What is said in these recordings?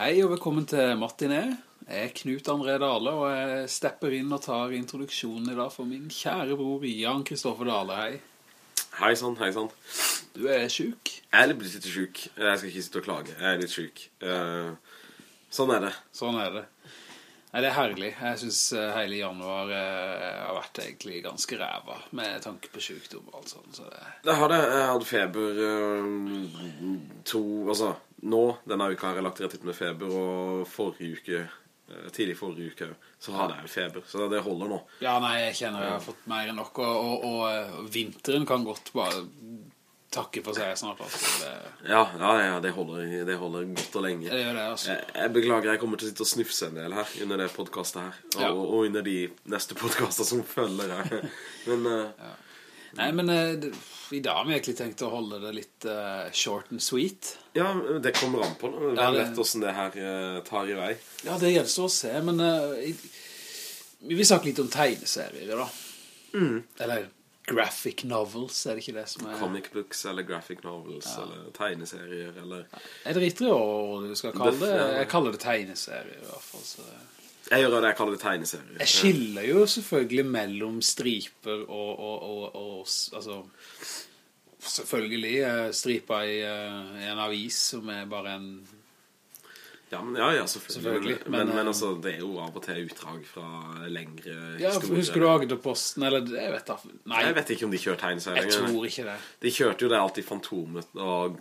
Hei og velkommen til Martiné. Jeg er Knut André Dale, og jeg stepper inn og tar introduksjonen i dag for min kjære bror Jan Kristoffer Dale. Hei. Hei sann, hei sann. Du er syk. Jeg er litt syk. Jeg skal ikke sitte og klage. Jeg er litt syk. Eh, sånn er det. Sånn er det. Nei, det er herlig. Jeg synes eh, hele januar eh, har vært egentlig ganske ræva med tanke på sykdom og alt sånt. Så det... Det har det. Jeg hadde feber eh, to, altså, nå, denne uka har jeg lagt rett ut med feber, og forrige uke, eh, tidlig forrige uke, så hadde jeg feber. Så det holder nå. Ja, nei, jeg kjenner jeg har fått mer enn nok, og, og, og, og vinteren kan godt bare takke for seg snart. Altså. Det, Ja, ja, ja det, holder, det holder godt og lenge. det det, altså. Jeg, jeg beklager, jeg kommer til å sitte og snufse en del her under det podcastet her. Og, Ja. og, under de neste podcaster som følger her. Men eh, Nei, men eh, i dag har vi egentlig tenkt å holde det litt eh, short and sweet. ja, det kommer an på. Det Ja, er det- lett hvordan det her eh, tar i vei. Ja, det gjelder å se, men eh, i- vi vil snakke litt om tegneserier da. Eller graphic novels, er det ikke det som er... Comic books eller graphic novels eller tegneserier eller Jeg driter i hva du skal kalle det. Det- Jeg kaller det tegneserier i hvert fall. Så. Jeg gjør det jeg kaller det tegneserier. Jeg skiller jo selvfølgelig mellom striper og, og, og, og altså, selvfølgelig eh, striper i, eh, i en avis som er bare en Ja, men, ja, ja, selvfølgelig. Selvfølgelig, Men, men, men, eh, altså, det er jo av og til utdrag fra lengre Ja, historier. husker du Agderposten, eller jeg vet da Nei, Jeg vet ikke om de kjørte tegneserier jeg tror ikke det De kjørte jo det alltid Fantomet og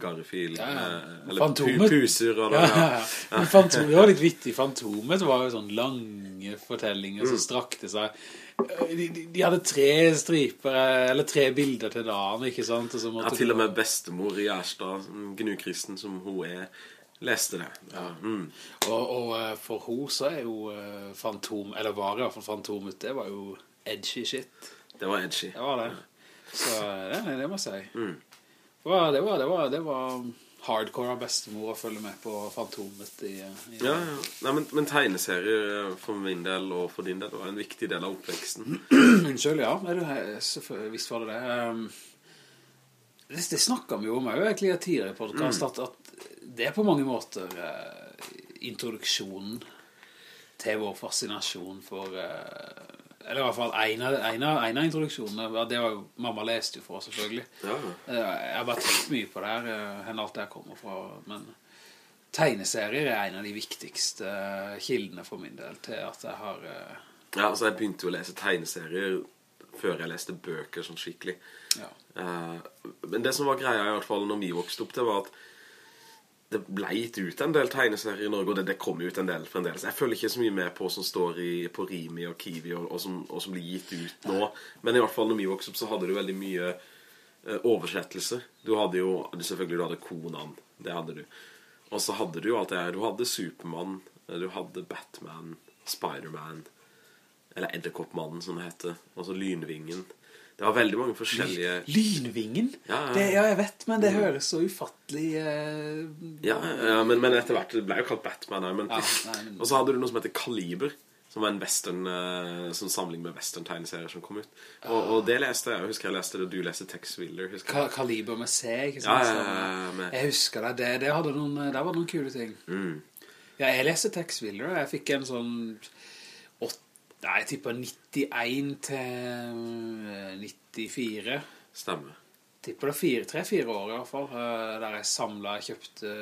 Garfield. Ja, ja. eh, Eller Fantomet. Puser og Ja, det. ja, Ja. ja. Men Fantom, det var litt vittig. Fantomet var jo sånn lange fortellinger Mm. som strakte seg. De, de, de hadde tre striper, eh, eller tre bilder til dagen, ikke sant? Ja, til og med bestemor i Gjerstad, gnukristen som hun er, leste det. Ja. Mm. Og, og eh, for henne så er jo eh, Fantom, eller var i hvert fall Fantomet, det var jo edgy shit. Det var edgy. Det var det. Så det, det må jeg si. Mm. Det var, det var, det var, det var hardcore av bestemor å følge med på Fantomet i, i Ja, ja. Nei, men, men tegneserier eh, for min del og for din del var en viktig del av oppveksten. Unnskyld, ja. Er du, visst var det det. Um, det, det snakket vi jo om jo egentlig i tidligere podcast, Mm. at, at det er på mange måter uh, introduksjonen til vår fascinasjon for, uh, eller i hvert fall en av, en av, en av introduksjonene, det var jo, mamma leste jo for oss selvfølgelig. Ja, uh, Jeg har bare tenkt mye på det her, hen alt det her kommer fra, men tegneserier er en av de viktigste kildene for min del til at jeg har... ja altså jeg begynte jo å lese tegneserier før jeg leste bøker sånn skikkelig. Ja. Men det som var greia i hvert fall når vi vokste opp, det var at det ble gitt ut en del tegneserier i Norge, og det, det kom ut en del fremdeles. Jeg følger ikke så mye med på som står i, på Rimi og Kiwi, og, og, som, og som blir gitt ut nå. Men i hvert fall når vi vokste opp, så hadde du veldig mye eh, oversettelse. Du hadde jo, selvfølgelig du hadde Conan, det hadde du. Og så hadde du jo alt det her. Du hadde Superman, eh, du hadde Batman, Spiderman, eller Edderkoppmannen som det heter, og så Lynvingen. Det var veldig mange forskjellige... Lynvingen? Ja, ja. Det, ja, jeg vet, men det høres så ufattelig... Uh... Ja, ja men, men etter hvert, det ble jo kalt Batman men, men- Og så hadde du noe som heter Kaliber Som var en western uh, Sånn samling med western-tegneserier som kom ut og, og det leste jeg, jeg husker jeg leste det Og du leste Tex husker Ka. Kaliber med C, ikke sant? ja, ja, med- Jeg husker det, det, det noen, der var noen kule ting. Mm. Ja, jeg leste Tex Willer, og jeg fikk en sånn... Nei, jeg tipper 91 til eh, 94. Stemmer Tipper det fire, tre-fire år i hvert fall, eh, der jeg samlet, jeg kjøpte,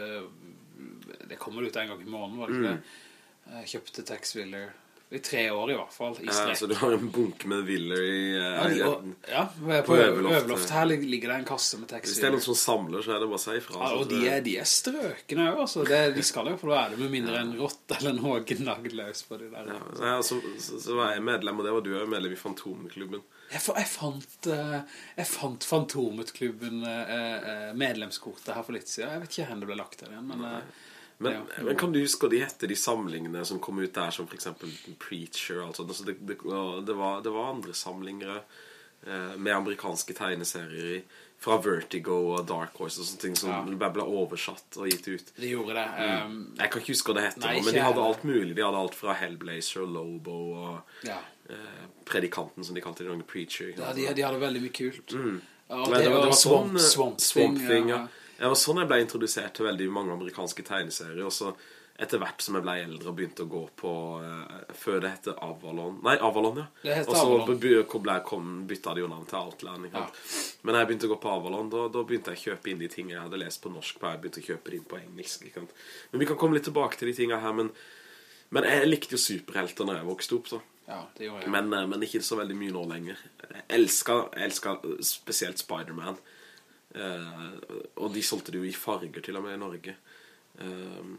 det kommer ut en gang i måneden, var det ikke Mm. det? Jeg kjøpte Tex Willer i tre år i hvert fall, i ja. Så du har en bunke med viller i Ja, eh, de, og, ja, på, På øverloftet. øverloftet. her ligger det en kasse med tekst. Hvis det er noen som samler Så er det bare å si ifra Ja, og de er, de er strøkene jo, altså. Det, de skal jo for da er det med mindre enn rått eller noe gnagdløs på de der. ja, så, ja, så, så, var jeg medlem Og det var du jeg medlem i Fantomklubben Jeg, jeg fant, eh, jeg fant Fantomet-klubben eh, eh, medlemskortet her for litt siden. Jeg vet ikke hvor det ble lagt der igjen, men... eh, Men, Ja. men kan du huske hva de hette de samlingene som kom ut der Som eksempel Preacher og alt sånt altså det, det, det, var, det var andre samlinger eh, Med amerikanske tegneserier i Fra Vertigo og Dark Horse og sånne ting Som Ja. ble, ble oversatt og gitt ut de gjorde det. Um, Jeg kan ikke huske hva det hette Nei, nå, Men de hadde alt mulig De hadde alt fra Hellblazer og Lobo Og ja. eh, Predikanten som de kalte det Preacher ja de, de hadde veldig mye kult. Mm. og det, var- var var Swamp, sånn, Swamp Thing, Swamp Thing, ja. Det var sånn jeg ble introdusert til veldig mange amerikanske tegneserier, og så etter hvert som jeg ble eldre og begynte å gå på uh, Før det heter Avalon Nei, Avalon, ja. Og så bytta de jo navn til Outland. Ja. Men da jeg begynte å gå på Avalon, da, da begynte jeg å kjøpe inn de ting jeg hadde lest på norsk. På, jeg begynte å kjøpe inn på engelsk. Men vi kan komme litt tilbake til de tingene her. Men, men jeg likte jo superhelter når jeg vokste opp. så Ja, men, eh, men ikke så veldig mye nå lenger. Jeg elsker, jeg elsker spesielt Spider-Man. Eh, og de solgte det jo i farger til og med i Norge. Eh,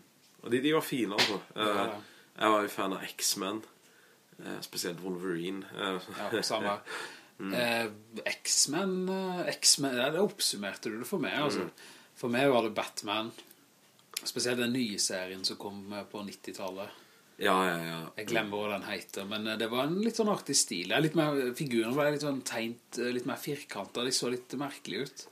og de, de var fine, altså. Eh, Ja. Jeg var jo fan av X-Men. eh, spesielt Wolverine. Eh, Ja, samme. Mm. Eh, X-Men eh, X-Men, det oppsummerte du det for meg Mm. altså. For meg var det Batman Spesielt den nye serien som kom eh, på 90-tallet ja, ja, ja. Jeg glemmer hva den heter Men eh, det var en litt sånn artig stil Figurene var litt sånn tegnt eh, Litt mer firkantet, de så litt merkelig ut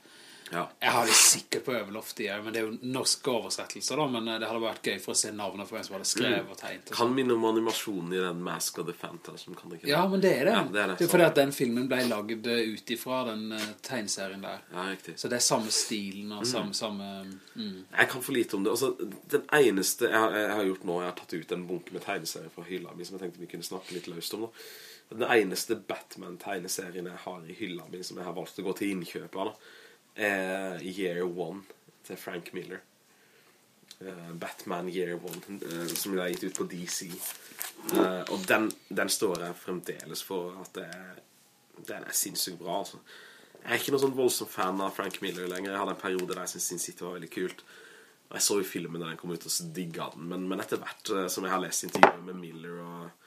ja. Jeg har det sikkert på Øverloftet, Men det er jo norske oversettelser da Men eh, det hadde vært gøy for å se navnet For hvem som hadde skrevet og tegnet. Kan minne om animasjonen i den Mask of the Phantasm. Kan det ikke det? Ja, men det er det Ja, det er det. Det er fordi at den filmen ble laget utifra ut ifra den eh, tegneserien der Ja, riktig. Så det er samme stilen og samme, samme mm. Jeg kan for lite om det. Altså, den eneste jeg har, jeg har gjort nå, jeg har tatt ut en bunke med tegneserier fra hylla mi, som jeg tenkte vi kunne snakke litt løst om. Da. Den eneste Batman-tegneserien jeg har i hylla mi, som jeg har valgt å gå til innkjøp av, da, er Year One til Frank Miller. Eh, Batman Year One, eh, som ble gitt ut på DC. Eh, og den, den står jeg fremdeles for at det er, den er sinnssykt bra, altså. Jeg er ikke noen sånn voldsom fan av Frank Miller lenger. Jeg hadde en periode der jeg syntes Sin City var veldig kult. Og jeg så jo filmen da den kom ut, og så digga den. Men, men etter hvert eh, som jeg har lest intervjuer med Miller og,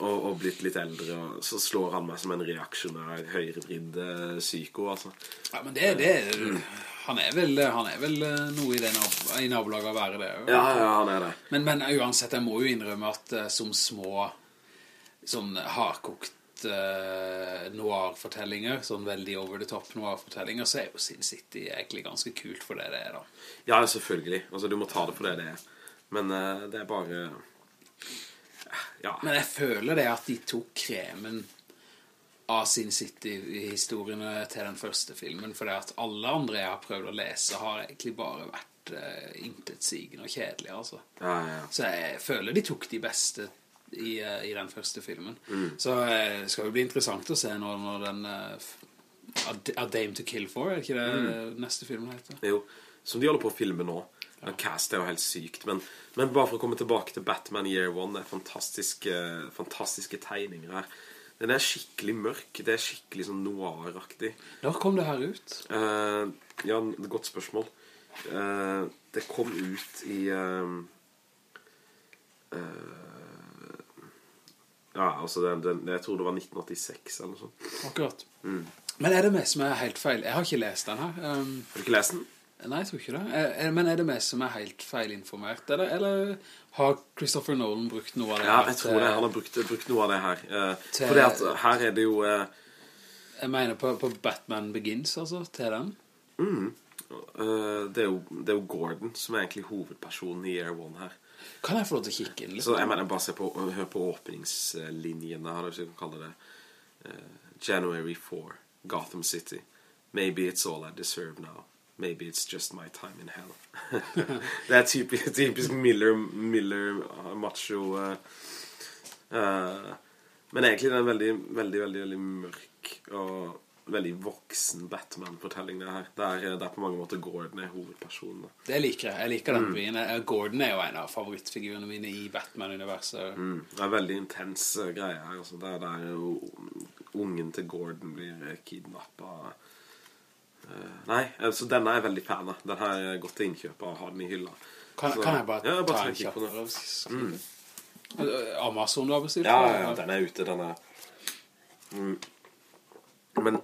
og, og blitt litt eldre, og, så slår han meg som en reaksjonær, høyrevridd eh, psyko, altså. Ja, men det, det han, er vel, han er vel eh, noe i, nab i nabolaget å være det. Ja, ja, han er det. men, men uansett, jeg må jo innrømme at eh, som små Sånn hardkokt uh, noir-fortellinger Sånn veldig over the top noir-fortellinger Så er jo Sin City egentlig ganske kult for det det er da Ja, selvfølgelig. Altså, du må ta det for det det er. Men eh, det er bare Ja. Men jeg føler det at de tok kremen av Sin City-historiene til den første filmen, for det at alle andre jeg har prøvd å lese har egentlig bare vært uh, intetsigende og kjedelige, altså. Ja, ja. Så jeg føler de tok de beste i, uh, i den første filmen. Mm. Så uh, det skal jo bli interessant å se når, når den uh, A Dame to Kill For, er det ikke det Mm. neste filmen heter? Jo, som de holder på å filme nå. Ja. Cast er jo helt sykt. Men, men bare for å komme tilbake til Batman Year One, det er fantastiske, fantastiske tegninger her. Den er skikkelig mørk. Det er skikkelig sånn noir-aktig. Når kom det her ut? Uh, ja, godt spørsmål. Uh, det kom ut i uh, Ja, altså den, den, Jeg tror det var 1986 eller noe sånt. Akkurat. Mm. Men er det meg som er helt feil? Jeg har ikke lest den her. Um, Har du ikke lest den? Nei, jeg tror ikke det. Er, men er det meg som er helt feilinformert? Eller, eller har Christopher Nolan brukt noe av det Ja, her jeg tror det. Han har brukt, brukt noe av det her. Eh, Til- fordi at her er det jo eh, Jeg mener på, på Batman Begins, altså, til den. mm, eh, det, er jo, det er jo Gordon som er egentlig hovedpersonen i Air One her. Kan jeg få lov til å kikke inn litt? Så jeg mener bare se på, hør på åpningslinjene her, hvis jeg kan kalle det. Uh, January 4, Gotham City. Maybe it's all I deserve now. Maybe it's just my time in hell. det er typisk, typisk Miller, Miller uh, macho. uh, uh, men egentlig det er en veldig, veldig, veldig, veldig mørk og veldig voksen Batman-fortelling det her. Der, der på mange måter Gordon er hovedpersonen. da. Det liker jeg. Jeg liker den byen. Eh, Gordon er jo en av favorittfigurene mine i Batman-universet. Mm, det er veldig intens uh, greie her. Altså. Det er der ungen til Gordon blir kidnappa. kidnappet. Uh, nei, altså denne er jeg veldig fan av. Den har jeg gått til innkjøp og har den i hylla. Kan, Så- kan jeg bare, ja, bare ta en kikk på den. Mm. Eh, Amazon du har bestilt? Ja, ja, ja, den er ute, den er mm. Men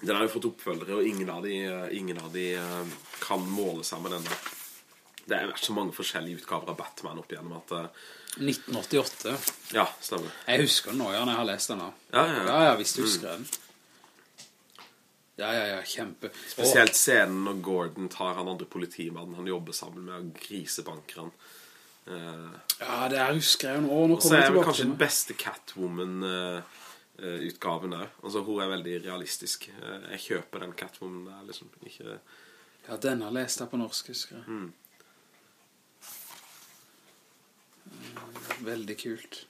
den har jo fått oppfølgere, og ingen av de, uh, ingen av de uh, kan måle seg med denne. Det er så mange forskjellige utgaver av Batman opp igjennom at uh, 1988. Ja, stemmer. Jeg husker den nå, ja, når jeg har lest den da. Ja, ja, ja. Ja, ja, hvis du husker den. Ja, ja, ja, kjempe. Spesielt scenen når Gordon tar han andre politimannen han jobber sammen med og grisebanker han. uh, ja, det er husker jeg jo nå. Og så kommer er det tilbake kanskje den beste Catwoman-utgaven der. Altså, hun er veldig realistisk. Eh, jeg kjøper den Catwoman der, liksom. Ikke, Ja, den har lest jeg på norsk, husker jeg. Mm. Eh, Veldig kult.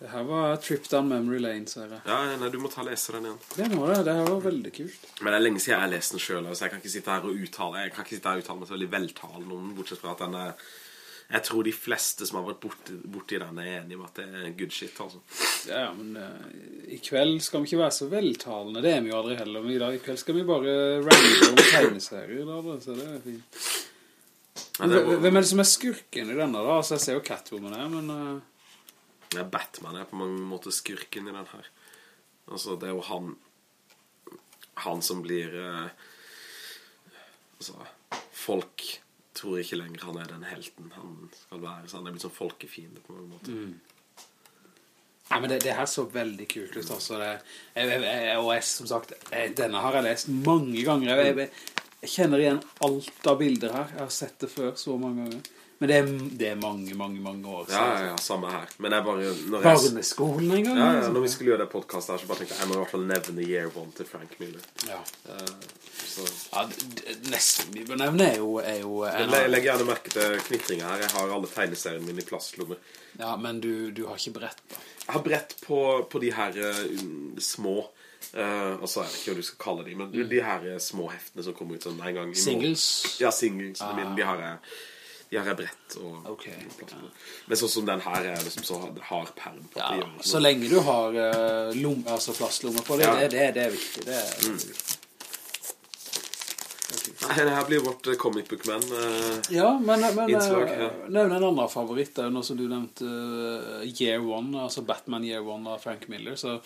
Det her var Trip Down Memory Lane, ser jeg. Ja, nei, du må ta og lese den igjen. Det må jeg, det her var veldig kult. Men det er lenge siden jeg har lest den selv, så jeg kan ikke sitte her og uttale, jeg kan ikke sitte her og uttale meg så veldig veltalende om den, bortsett fra at den er, jeg tror de fleste som har vært borti, borti den er enige om at det er good shit, altså. Ja, men uh, i kveld skal vi ikke være så veltalende, det er vi jo aldri heller. Men i dag i kveld skal vi bare range om tegneserier, da, så det er fint. Ja, det, var, hvem er det som er skurken i denne da? Altså, jeg ser jo Catwoman her, men... eh, er Batman er på mange måter skurken i den her. Altså, det er jo han, han som blir, eh, altså, folk tror ikke lenger han er den helten han skal være, så han er blitt sånn folkefiende på mange måter. Nei, men det, det her så veldig kult ut, altså. Det, jeg, jeg, jeg, og jeg, som sagt, jeg, denne har jeg lest mange ganger. Jeg kjenner igjen alt av bilder her. Jeg har sett det før så mange ganger. Men det er, det er mange, mange, mange år Ja, ja, ja, samme her. Men jeg bare, når jeg... Barneskolen en gang. Ja, ja, liksom. når vi skulle gjøre det podcastet her, så bare tenkte jeg, jeg må i hvert fall nevne Year One til Frank Miller. Ja. Uh, så... Ja, nesten vi bør nevne er jo, er jo en Jeg av, legger gjerne merke til knittringa her. Jeg har alle tegneseriene mine i plastlommer. Ja, men du, du har ikke brett da. Jeg har brett på, på de her uh, små eh, Altså, jeg vet ikke hva du skal kalle dem men de her små heftene som kommer ut sånn en gang. Singles. Ja, singles. mine, de har jeg de har brett og okay. Men sånn som den her er liksom så har perm på Ja, det så lenge du har uh, lom, altså plastlommer på det, Ja. det, det, det er viktig. Det er viktig. Nei, det her blir vårt eh, comic book man uh, Ja, men, men Innslag, ja. nevn en annen favoritt der, nå som du nevnte uh, Year One, altså Batman Year One av Frank Miller, så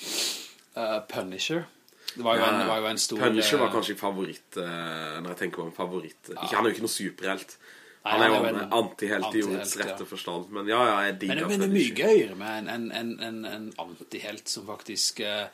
Punisher. Det var en, det var jo en stor... Punisher var kanskje favoritt Når jeg tenker på en favoritt ikke, Han er jo ikke noe superhelt Han er jo en antihelt anti i ordets rette ja. forstand Men ja, ja, jeg digger men det er mye gøyere med en, en, en, en, antihelt som faktisk eh,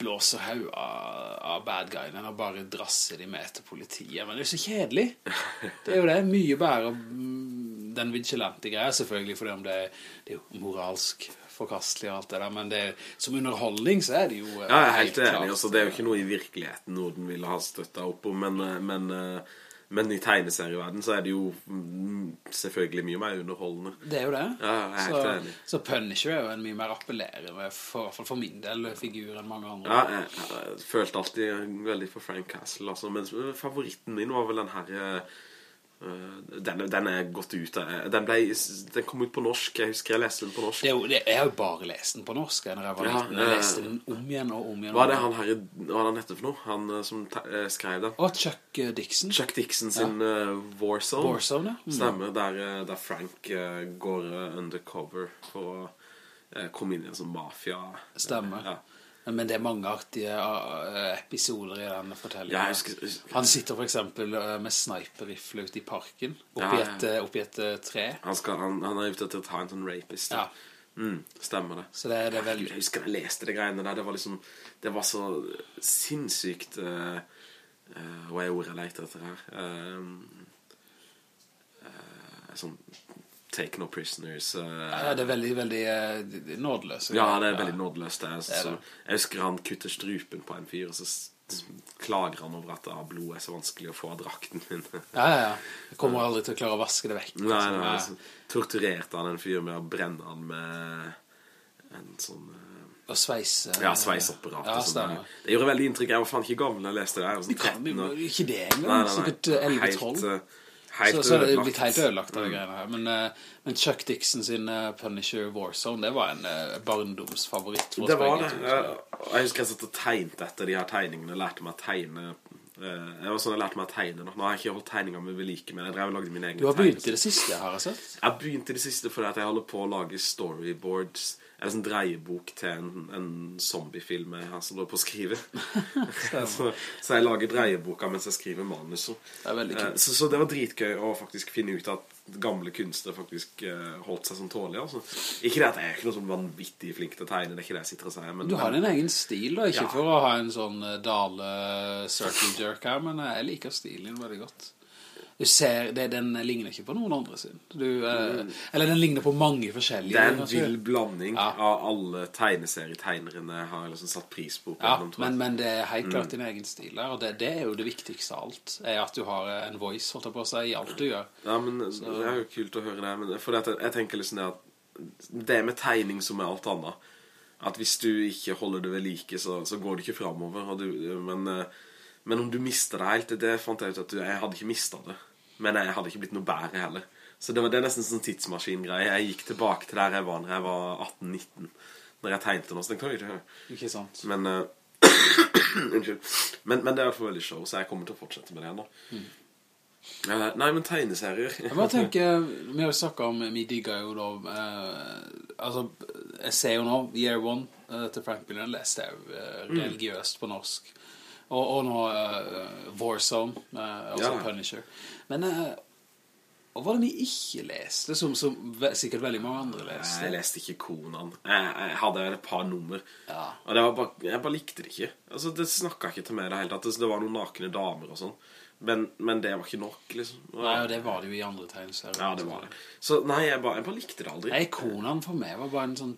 blåser haug av, av bad guyene og bare drasser de med til politiet. Men det er jo så kjedelig. Det er jo det. Mye bedre mm, den vigilante-greia, selvfølgelig, fordi om det, det er jo moralsk forkastelig og alt det der, men det, som underholdning så er det jo eh, Ja, jeg er helt enig altså, Det er jo ikke noe i virkeligheten Norden ville ha støttet opp om Men, eh, men, eh, men i tegneserieverden Så er det jo mm, selvfølgelig mye mer underholdende Det er jo det. Ja, jeg er helt så, enig. så Punisher er jo en mye mer appellerende, for, i hvert fall for min del, figur enn mange andre. Ja, jeg, jeg, følte alltid veldig for Frank Castle altså, Men favoritten min var vel den her eh, den, den er gått ut av- Den, ble, den kom ut på norsk Jeg husker jeg leste den på norsk Det jo, jeg har jo bare lest den på norsk når jeg Ja. Jeg leste den om igjen og om igjen. Hva er det han her Hva han heter for noe? Han eh, som eh, skrev den Og Chuck eh, Dixon. Chuck Dixon sin eh, Warzone Warzone, ja. Mm. Stemmer, der, eh, der Frank uh, går eh, undercover For å uh, komme inn i en sånn mafia Stemmer. Ja. Men det er mange artige eh, episoder i denne fortellingen. Husker- Han sitter for eksempel eh, med sniper-rifle ute i parken, oppi Ja, ja. et, eh, oppi et tre. han, skal, han, han er ute til å ta en sånn rapist Ja. mm, Stemmer det Så det, det veldig... jeg husker jeg leste det greiene der Det var liksom Det var så sinnssykt uh, uh, Hva er ordet jeg leter etter her Uh, uh, Sånn Take no prisoners Uh, Ja, det er veldig, veldig uh, nådeløst. Ja, det er veldig nådeløst det. Så, det. jeg husker han kutter strupen på en fyr Og så klager han over at ah, blodet er så vanskelig å få av drakten min Ja, ja, ja. Jeg kommer aldri til å klare å vaske det vekk. Nei, liksom. nei, så torturerte han en fyr med å brenne han med En sånn eh, Og sveise... Ja, sveiseapparat Ja, sånn Det gjorde veldig inntrykk Jeg var faen ikke gammel da jeg leste det Jeg var sånn 13 jo år. ikke det engang. Nei, nei, nei. Sikkert eh, 11-12. Så, så det er blitt helt ødelagt av mm. greiene her. Men, uh, men Chuck Dixon sin uh, Punisher Warzone, det var en uh, barndomsfavoritt Det var det. Jeg, jeg husker jeg satt og tegnet etter de her tegningene. Lærte meg å tegne. Det var sånn jeg lærte meg å tegne. Nå har jeg ikke holdt tegninger med velike men jeg drev og lagde mine egne Du har begynt i det siste, har jeg sett. Jeg begynte i det siste fordi at jeg holder på å lage storyboards Eller sånn dreiebok til en, en zombiefilm jeg har som lå på å skrive så, så jeg lager dreieboka mens jeg skriver er kult. Eh, så, så det var dritgøy å faktisk finne ut at gamle kunstnere faktisk eh, holdt seg sånn tålige altså. Ikke det at jeg er ikke noe sånn vanvittig flink til å tegne Det er ikke det jeg sitter og sier men, Du har din egen stil da, ikke Ja. for å ha en sånn eh, Dale circle jerk her, men jeg liker stilen din veldig godt. Du ser, det, den ligner ikke på noen andre sin. Du, eh, eller den ligner på mange forskjellige. Det er en kanskje. vill blanding Ja. av alle tegneserietegnerne har liksom satt pris på. på Ja, dem, men, men det er helt Mm. klart din egen stil der, og det, det er jo det viktigste av alt, er at du har en voice, holdt jeg på å si, i alt du gjør. Ja, men det er jo kult å høre det. Men for jeg, jeg tenker liksom det at det med tegning som er alt annet. At hvis du ikke holder det ved like, så, så går det ikke fremover. Du, men, eh, men om du mister det helt, det fant jeg ut at du, jeg hadde ikke mistet det. Men jeg hadde ikke blitt noe bedre heller. Så det var det er nesten sånn tidsmaskingreie. Jeg gikk tilbake til der jeg var når jeg var 18-19. Når jeg tegnte noe, så tenkte jeg, «Oi, Ikke sant? men uh, Unnskyld. Men, men det er i hvert fall veldig show, så jeg kommer til å fortsette med det nå. Uh, nei, men tegneserier Jeg bare tenker, vi har jo snakket om, vi digger jo da, uh, altså, jeg ser jo nå, Year One eh, til Frank Miller, leste jeg eh, Mm. religiøst på norsk. Og, og nå uh, Warzone, uh, altså Ja. Punisher. Men, uh, og hva var det vi ikke leste, som, som sikkert veldig mange andre leste? Jeg leste ikke Konan. Jeg, jeg hadde et par nummer. Ja. Og det var bare, jeg bare likte det ikke. Altså, det snakket ikke til meg i det hele tatt. Det var noen nakne damer og sånn. Men, men det var ikke nok, liksom. Og- Nei, og det var det jo i andre tegneserier. Ja, det var det. Så nei, jeg bare, jeg bare likte det aldri. Nei, Conan for meg var bare en sånn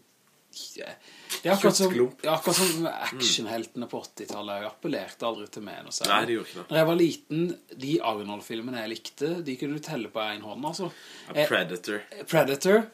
det er akkurat som, akkurat som actionheltene på 80-tallet Jeg appellerte aldri til meg særlig. Nei, det gjorde ikke det. Når jeg var liten, de Arnold-filmene jeg likte De kunne du telle på en hånd altså. Ja, Eh, Predator.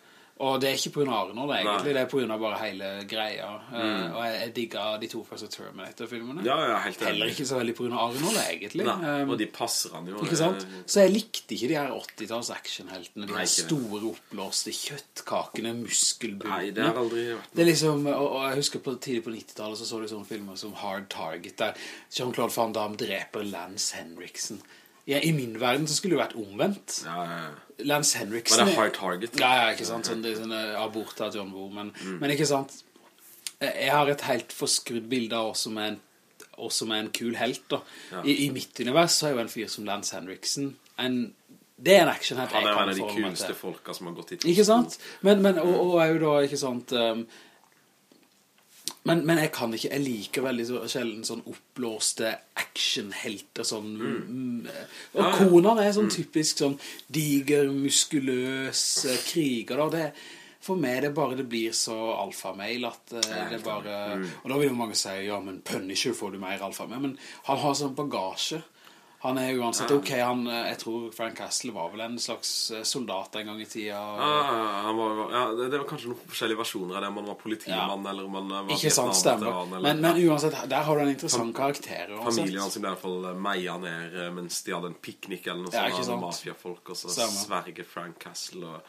Og det er ikke på grunn av Arnold egentlig Nei. Mm. Det er på grunn av bare hele greia Eh, Og jeg, jeg digget de to første Terminator-filmene Ja, ja, helt enig. Heller ikke så veldig på grunn av Arnold egentlig Nei, Um, og de passer han jo. ikke sant? eh, Så jeg likte ikke de her 80-talls actionheltene De her store oppblåste kjøttkakene Muskelbultene Nei, det har aldri vært det er liksom, og, og jeg husker på tidlig på 90-tallet så så du sånne filmer som Hard Target, der Jean-Claude Van Damme dreper Lance Henriksen. Ja, I min verden så skulle det vært omvendt. ja, ja, ja. Lance Henriksen... Var det Hard Target? Ja, ja, ikke sant? Sånn, det er sånne eh, abort av John Woo, men, Mm. men ikke sant? Jeg har et helt forskrudd bilde av oss som er en, som er en kul helt, da. I, I mitt univers så er jo en fyr som Lance Henriksen en... Det er en actionhelt Han jeg er en av de kuleste folka som har gått hit. Ikke sant? Men, men og, og er jo da, ikke sant um, men, men jeg kan ikke, jeg liker veldig så, sjelden sånn oppblåste actionhelter sånn, mm. og Ja. Conan er sånn typisk sånn diger, muskuløs kriger da, det for meg det bare det blir så alfamail at uh, det bare, og da vil jo mange si, ja, men Punisher får du mer alfamail, men han har sånn bagasje, han er uansett, ok, han, eh, jeg tror Frank Castle var vel en slags eh, soldat en gang i tida, Ja, han var, ja, det, var kanskje noen forskjellige versjoner av det. Om han var politimann, eller om han var Ikke sant, stemmer. Eller- Men, men uansett, der har du en interessant karakter. uansett. Familien hans ble i hvert fall meia ned eh, mens de hadde en piknik eller noe Ja, sånt. av sant. Mafiafolk, og så sverger Frank Castle og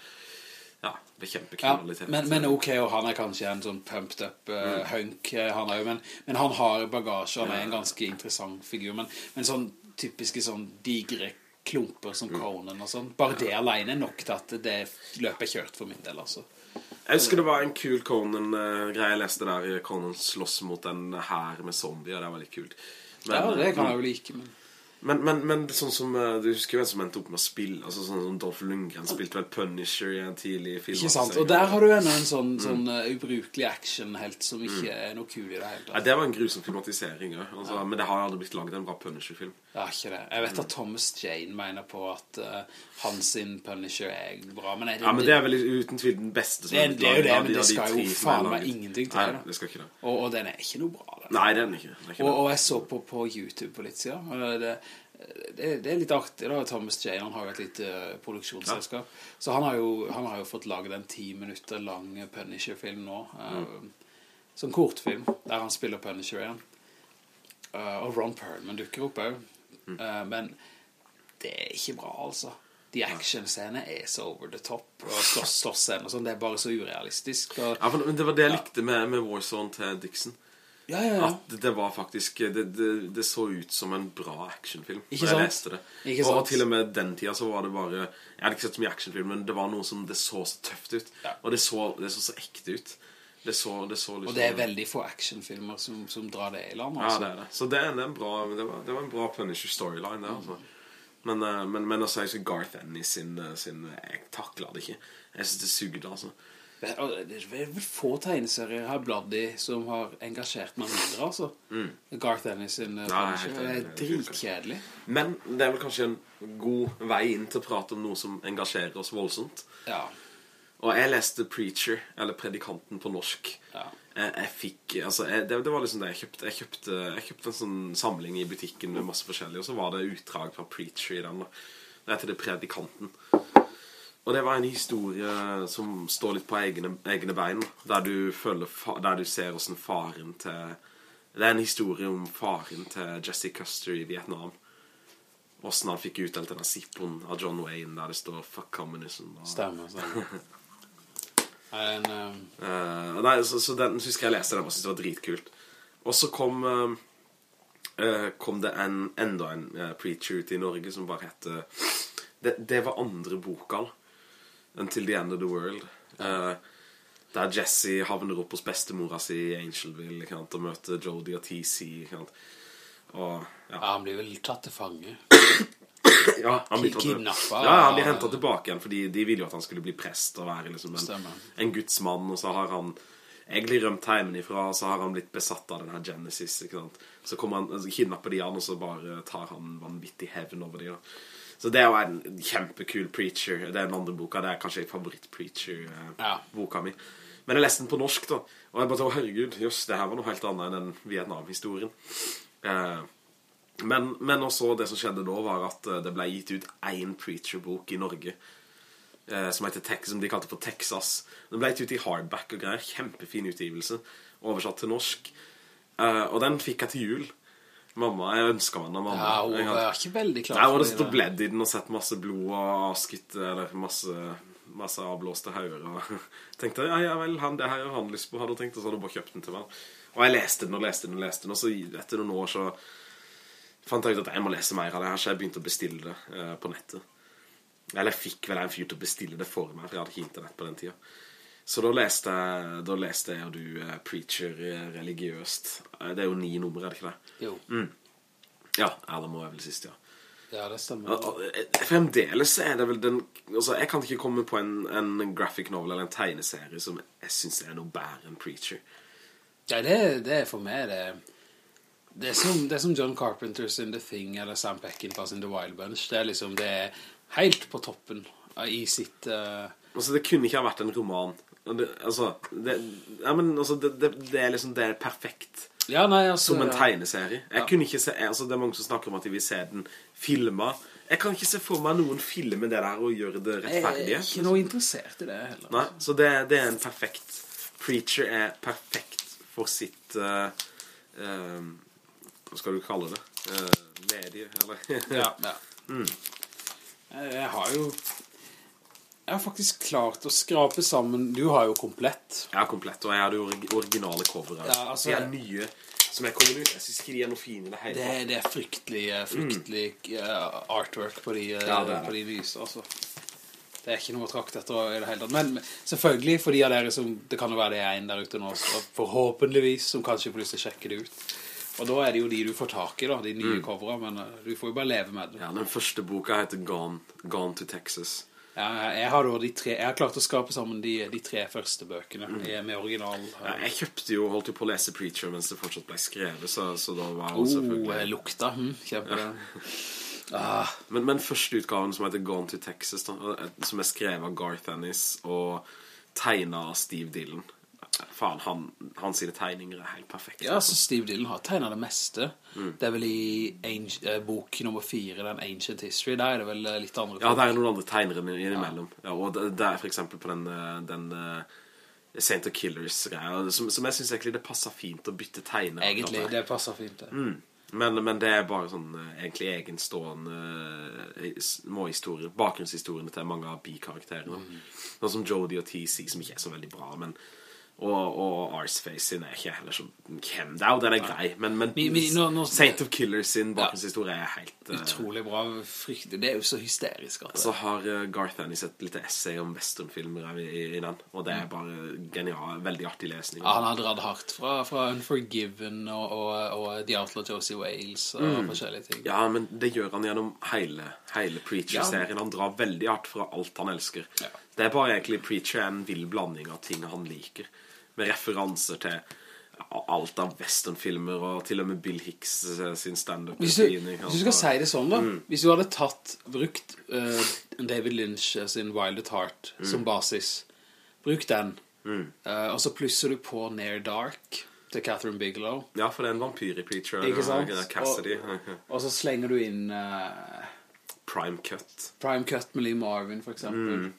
ja, bekjempe Ja, kriminalitet. men, men ok, og han er kanskje en sånn pumped up Mm. uh, hunk, eh, han er jo, men, men han har bagasje, han er en ganske interessant figur, men, men sånn typiske sånn digre klumper som Mm. Conan og sånn, bare det alene er nok til at det løpet er kjørt for min del, altså. Jeg husker det var en kul Conan-greie jeg leste der. Conan slåss mot en her med zombier. Det var litt kult. Men, ja, det kan jeg jo like, men... Men, men, men sånn som eh, Du husker hvem som endte opp med å spille Altså sånn som Dolph Lundgren spilte vel Punisher i en tidlig film Ikke sant, og der har du ennå en sånn, sånn uh, ubrukelig actionhelt som ikke er noe kul i det hele tatt ja, Det var en grusom filmatisering ja. altså, Men det har aldri blitt laget en bra Punisher-film Ja, ikke det. Jeg vet at Thomas Jane mener på at uh, hans sin Punisher er bra, men, er det, Ja, men det er vel uten tvil den beste som Det er- blitt det er jo det, men de- det de skal jo faen meg ingenting til, Nei, det skal ikke det og, og den er ikke noe bra, den. Nei, den er ikke, den er ikke Og, og jeg så på på YouTube på litt siden, og det, det, det er litt artig da, Thomas Jane, han har jo et lite uh, produksjonsselskap, så han har, jo, han har jo fått laget en 10 minutter lang Punisher-film nå, uh, som kortfilm, der han spiller Punisher igjen. Og Ron Perlman dukker opp også. Uh, men det er ikke bra, altså. De actionscenene er så over the top, og slåss, slåssscener og sånn, det er bare så urealistisk. Og, Ja, men det var det jeg likte med, med Warzone til Dixon ja, ja, ja. At det var faktisk Det, det, det så ut som en bra actionfilm Ikke når jeg sant? leste det Ikke og, og sant? til og med den tiden så var det bare Jeg hadde ikke sett så mye actionfilm Men det var noe som Det så så tøft ut. Og det så, det så så ekte ut Det så, det så liksom Og det er veldig få actionfilmer som, som drar det i land, Ja, altså. det er det Så det, det, er en bra, det, var, det var en bra Punisher storyline det, altså. men, eh, men, men også jeg synes Garth Ennis sin, eh, sin Jeg takler det ikke Jeg synes det sugde altså Det er vel få tegneserier har bladd i som har engasjert meg mindre, altså. Garth Ennis sin Nei, Punisher. Det er dritkjedelig. Men det er vel kanskje en god vei inn til å prate om noe som engasjerer oss voldsomt. Ja. Og jeg leste Preacher, eller Predikanten på norsk. Ja. Jeg, jeg fikk, altså, jeg, det, det var liksom det jeg kjøpte. Jeg kjøpte, jeg kjøpte en sånn samling i butikken med masse forskjellig, og så var det utdrag fra Preacher i den. da. Det heter det Predikanten. Og det var en historie som står litt på egne, egne bein, der du, føler, der du ser hvordan faren til... Det er en historie om faren til Jesse Custer i Vietnam. Hvordan han fikk utdelt denne zippoen av John Wayne, der det står «Fuck communism». Og, Stemmer, stemmer. En... um, uh, nei, så, så den husker jeg leste den og syntes det var dritkult. Og så kom eh, Kom det en, enda en uh, preacher ut i Norge som bare het det, det var andre boka Until the End of the World. Der Jesse havner opp hos bestemora si i Angelville og møter Jodie og TC. Og ja, ja, han blir vel tatt til fange. ja, han blir, Kidnappa ja, han blir hentet tilbake igjen Fordi de ville jo at han skulle bli prest Og være liksom en, en gudsmann Og så har han egentlig rømt hjemmefra Og så har han blitt besatt av den her Genesis ikke sant? Så kommer han, altså, kidnapper de han Og så bare tar han vanvittig hevn over de da. Så det er jo en kjempekul preacher. Det er den andre boka. Det er kanskje favoritt-preacher-boka Ja. mi. Men jeg leste den på norsk da. Og jeg bare så, herregud, jøss, det her var noe helt annet Enn den Vietnam-historien. Eh, men, men også det som skjedde da var at eh, det ble gitt ut en preacher-bok i Norge eh, som, heter som de kalte for Texas. Den ble gitt ut i hardback og greier. Kjempefin utgivelse. Oversatt til norsk. Eh, og den fikk jeg til jul. Mamma, jeg ønsket meg den av mamma. Ja, hun var hadde- er ikke veldig klar Nei, hun Jeg hadde det stått og bledd i den og sett masse blod og avskutt Eller masse, masse avblåste hauger Og tenkte, ja, ja vel, han, det her har han lyst på Hadde hun tenkt, og så hadde hun bare kjøpt den til meg Og jeg leste den og leste den og leste den Og så etter noen år så Fant jeg ut at jeg må lese mer av det her Så jeg begynte å bestille det eh, på nettet. Eller jeg fikk vel en fyr til å bestille det for meg For jeg hadde ikke internett på den tiden. Så da leste, da leste jeg og du uh, Preacher eh, religiøst. Det er jo ni nummer, er det ikke det? Jo, Ja, Adam må jeg vel sist, ja. Ja, det stemmer. Fremdeles er det vel den altså, Jeg kan ikke komme på en, en graphic novel Eller en tegneserie som jeg synes er noe bedre enn Preacher. Ja, det, det er for meg det det er, som, det er som John Carpenters in The Thing eller Sam Peckinpahs in The Wild Bunch. Det er liksom, det er helt på toppen i sitt... Uh... Altså, det kunne ikke ha vært en roman det, Altså, det, ja, men, altså det, det, er liksom Det er perfekt ja, nei, altså... Som en tegneserie Jeg Ja. kunne ikke se altså, Det er mange som snakker om at de vil se den filmet Jeg kan ikke se for meg noen filme det der Og gjøre det Jeg er ikke noe interessert i det heller. Nei, så det, det er en perfekt Preacher er perfekt for sitt Uh, Hva skal du kalle det? Eh, medie, eller? Ja, ja. Jeg, jeg har jo... Jeg har faktisk klart å skrape sammen... Du har jo komplett. Jeg har komplett, og jeg hadde jo originale cover. Ja, altså- de er nye som er kommet ut. Jeg synes ikke de er noe fine det hele Det, det er fryktelig, eh, fryktelig mm. artwork på de, eh, Ja, det på de nyeste, altså. Det er ikke noe å trakte etter i det hele tatt. Men men selvfølgelig, for de av dere som, det kan jo være det er en der ute nå, forhåpentligvis, som kanskje får lyst til å sjekke det ut. Og da er det jo de du får tak i da, de Mm. nye coverne, men eh, du får jo bare leve med det. Ja, den første boka heter Gone, Gone to Texas. Ja, jeg, har tre, jeg har klart å skape sammen de, de tre første bøkene Mm. eh, med original. eh, Ja, jeg kjøpte jo, holdt jo på å lese Preacher mens det fortsatt ble skrevet, så, så da var det Oh, selvfølgelig... lukta, hm, kjempe det. Ah, Men, men første utgaven som heter Gone to Texas, da, som er skrevet av Garth Ennis og tegnet av Steve Dillon. Faen, han, han sine tegninger er helt perfekte. Ja, så Steve Dillon har tegnet det meste. Mm. Det er vel i Ange- eh, bok nummer 4, den Ancient History, der er det vel eh, litt andre Ja, der er noen andre tegnere innimellom. Ja, og det, det er for eksempel på den, eh, den Saint of Killers-greia, som, som jeg synes egentlig det passer fint å bytte tegner. Egentlig, det passer fint det. Mm. Men, men det er bare sånn egentlig egenstående eh, små historier, bakgrunnshistoriene til mange av bikarakterene. Mm. Noe som Jodie og TC, som ikke er så veldig bra, men Og, og Arseface sin er ikke heller så Hvem det er, og den er grei. Men, men Mi- mi- nå- nå- Saint of Killers sin bakgrunnshistorie er helt eh, Utrolig bra, Frykt. Det er jo så hysterisk. At Så har eh, Garth Ennis et lite essay om westernfilmer i, i, i den, og det er bare genial, veldig artig lesning. Ja, han har dratt hardt fra, fra Unforgiven og, og, og The Outlaw Josie Wales og Mm. forskjellige ting. Ja, men det gjør han gjennom hele, hele Preacher-serien. Han drar veldig hardt fra alt han elsker. Ja. Det er bare egentlig Preacher er en vill blanding av ting han liker, med referanser til alt av westernfilmer, og til og med Bill Hicks eh, sin stand-up. Hvis du, hvis du skal si det sånn da Mm. Hvis du hadde tatt, brukt uh, David Lynch sin Wild at Heart Mm. som basis Bruk den eh, Og så plusser du på Near Dark Til Catherine Bigelow Ja, for det er en vampyr-repeater. Ikke sant? og Cassidy. Og så slenger du inn Uh, Prime Cut. Prime Cut med Lee Marvin for eksempel Mm.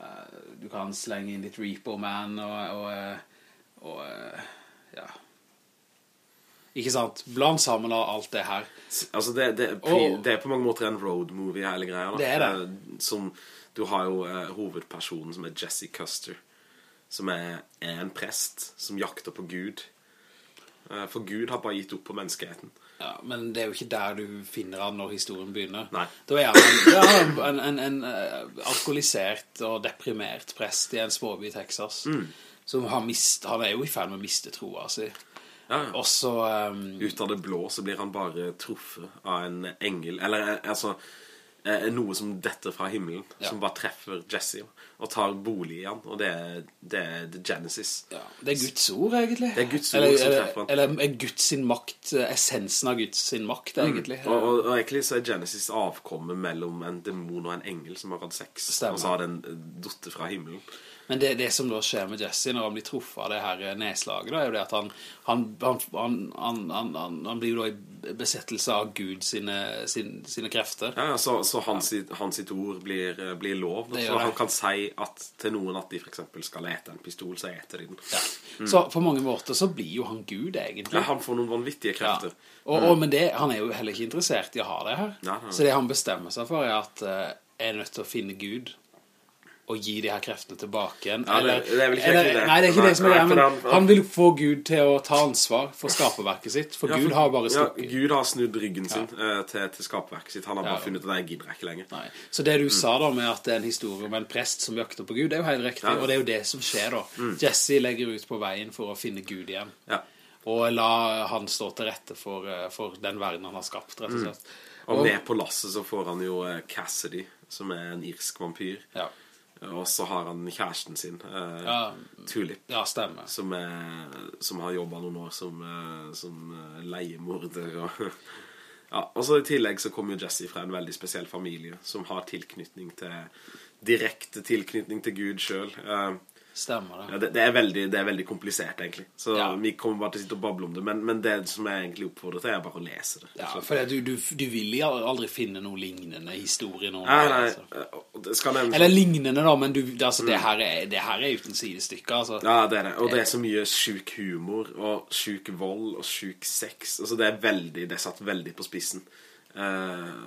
Eh, Du kan slenge inn litt Repo Man Og, og, eh, og eh, Ja Ikke sant? Bland sammen av alt det her Altså det, det, Og- det er på mange måter en road movie hele greia da. Det er det. Eh, Som, du har jo eh, hovedpersonen som er Jesse Custer Som er, er en prest Som jakter på Gud For Gud har bare gitt opp på menneskeheten Ja, men det er jo ikke der du finner han når historien begynner. Nei. Da er han, en, en, en, eh, alkoholisert og deprimert prest i en småby i Texas. Mm. Som har mist, han er jo i ferd med å miste troa si. ja, ja. Og så um, Ut av det blå så blir han bare truffet av en engel Eller eh, altså eh, Noe som detter fra himmelen Ja. Som bare treffer Jesse Og tar bolig i han Og det er, det er The Genesis ja, Det er Guds ord, egentlig. Det er Guds ord eller, som treffer han. eller er Guds sin makt, eh, essensen av Guds sin makt, egentlig. Mm. og, og, og egentlig så er Genesis avkommet mellom en demon og en engel som har hatt sex Stemmer. Og så har den dotter fra himmelen Men det, det som da skjer med Jesse når han blir truffet av det her nedslaget, da, er jo det at han, han, han, han, blir jo da i besettelse av Gud sine, sine, sine krefter. Ja, ja, så, så hans, hans sitt ord blir, eh, blir lov Så han kan si at til noen at de for eksempel skal lete en pistol Så eter de den Ja. Så på mange måter så blir jo han Gud, egentlig. ja, Han får noen vanvittige Ja. krefter Og, og, men det, han er jo heller ikke interessert i å ha det her. Nei, nei. Så det han bestemmer seg for er at eh, jeg er nødt til å finne Gud og gi de her kreftene tilbake igjen. Ja, det- det er vel ikke eller, det. Nei, det er ikke Nei, det som er greia, men han- vil få Gud til å ta ansvar for skaperverket sitt, for Ja, Gud har bare ja. Gud har snudd ryggen sin eh, til, til skapverket sitt Han har bare funnet at jeg gidder ikke lenger Nei. Så det du sa da med at det er en historie om en prest som jakter på Gud, det er jo helt riktig. Mm. og det er jo det som skjer da. Jesse legger ut på veien for å finne Gud igjen. Ja. Og la han stå til rette for, eh, for den verden han har skapt, rett og slett. Mm. Og med på lasset så får han jo eh, Cassidy Som er en irsk vampyr Ja. Og så har han kjæresten sin eh, Ja. Tulip ja, som, er, som har jobbet noen år som, eh, som eh, leiemorder og, ja, og så i tillegg så kommer jo Jesse fra en veldig spesiell familie som har tilknytning til direkte tilknytning til Gud eh, Stemmer det. ja, det, det, er veldig, det er veldig komplisert egentlig Så Ja. vi kommer bare til å sitte og bable om det Men, men det som jeg egentlig oppfordrer til er bare å lese det Ja, for du, du, du vil aldri finne noe lignende historie nå. Nei, nei, altså. eh, skal nevnes Eller lignende da, men du, altså, det, her er, det her er uten sidestykke, altså. Ja, det er det. Og det er så mye sjuk humor, og sjuk vold, og sjuk sex. Altså, det er veldig, det er satt veldig på spissen. Eh,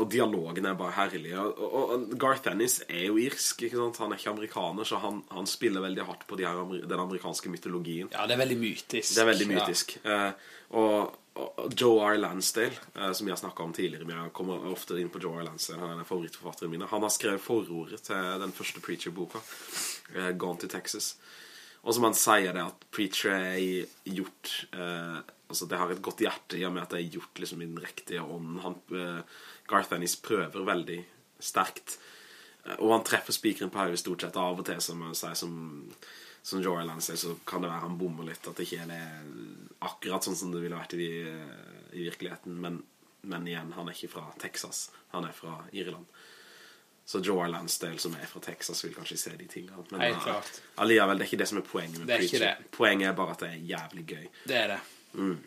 og dialogen er bare herlig. Og, og, Garth Ennis er jo irsk, ikke sant? Han er ikke amerikaner, så han, han spiller veldig hardt på de her, den amerikanske mytologien. Ja, det er veldig mytisk. Det er veldig mytisk. Eh, og, og Joe R. Lansdale, eh, som jeg har snakket om tidligere, men jeg kommer ofte inn på Joe R. Lansdale, han er favorittforfatteren min. Han har skrevet forordet til den første Preacher-boka, eh, Gone to Texas. Og som han sier det at Preacher er gjort eh, Altså det har et godt hjerte i og med at det er gjort liksom i den riktige ånden. Han, uh, Garth Ennis prøver veldig sterkt Uh, Og han treffer spikeren på hodet stort sett. Av og til som som, som Som Joe Lansdale så kan det være han bommer litt At det ikke er akkurat sånn som det ville vært i, i virkeligheten. Men, men igjen, han er ikke fra Texas. Han er fra Irland. Så Joe Lansdale som er fra Texas vil kanskje se de tingene. Men Helt eh, klart. Alligevel, det er ikke det som er poenget med er Preacher. Poenget er bare at det er jævlig gøy. Det er det. Mm.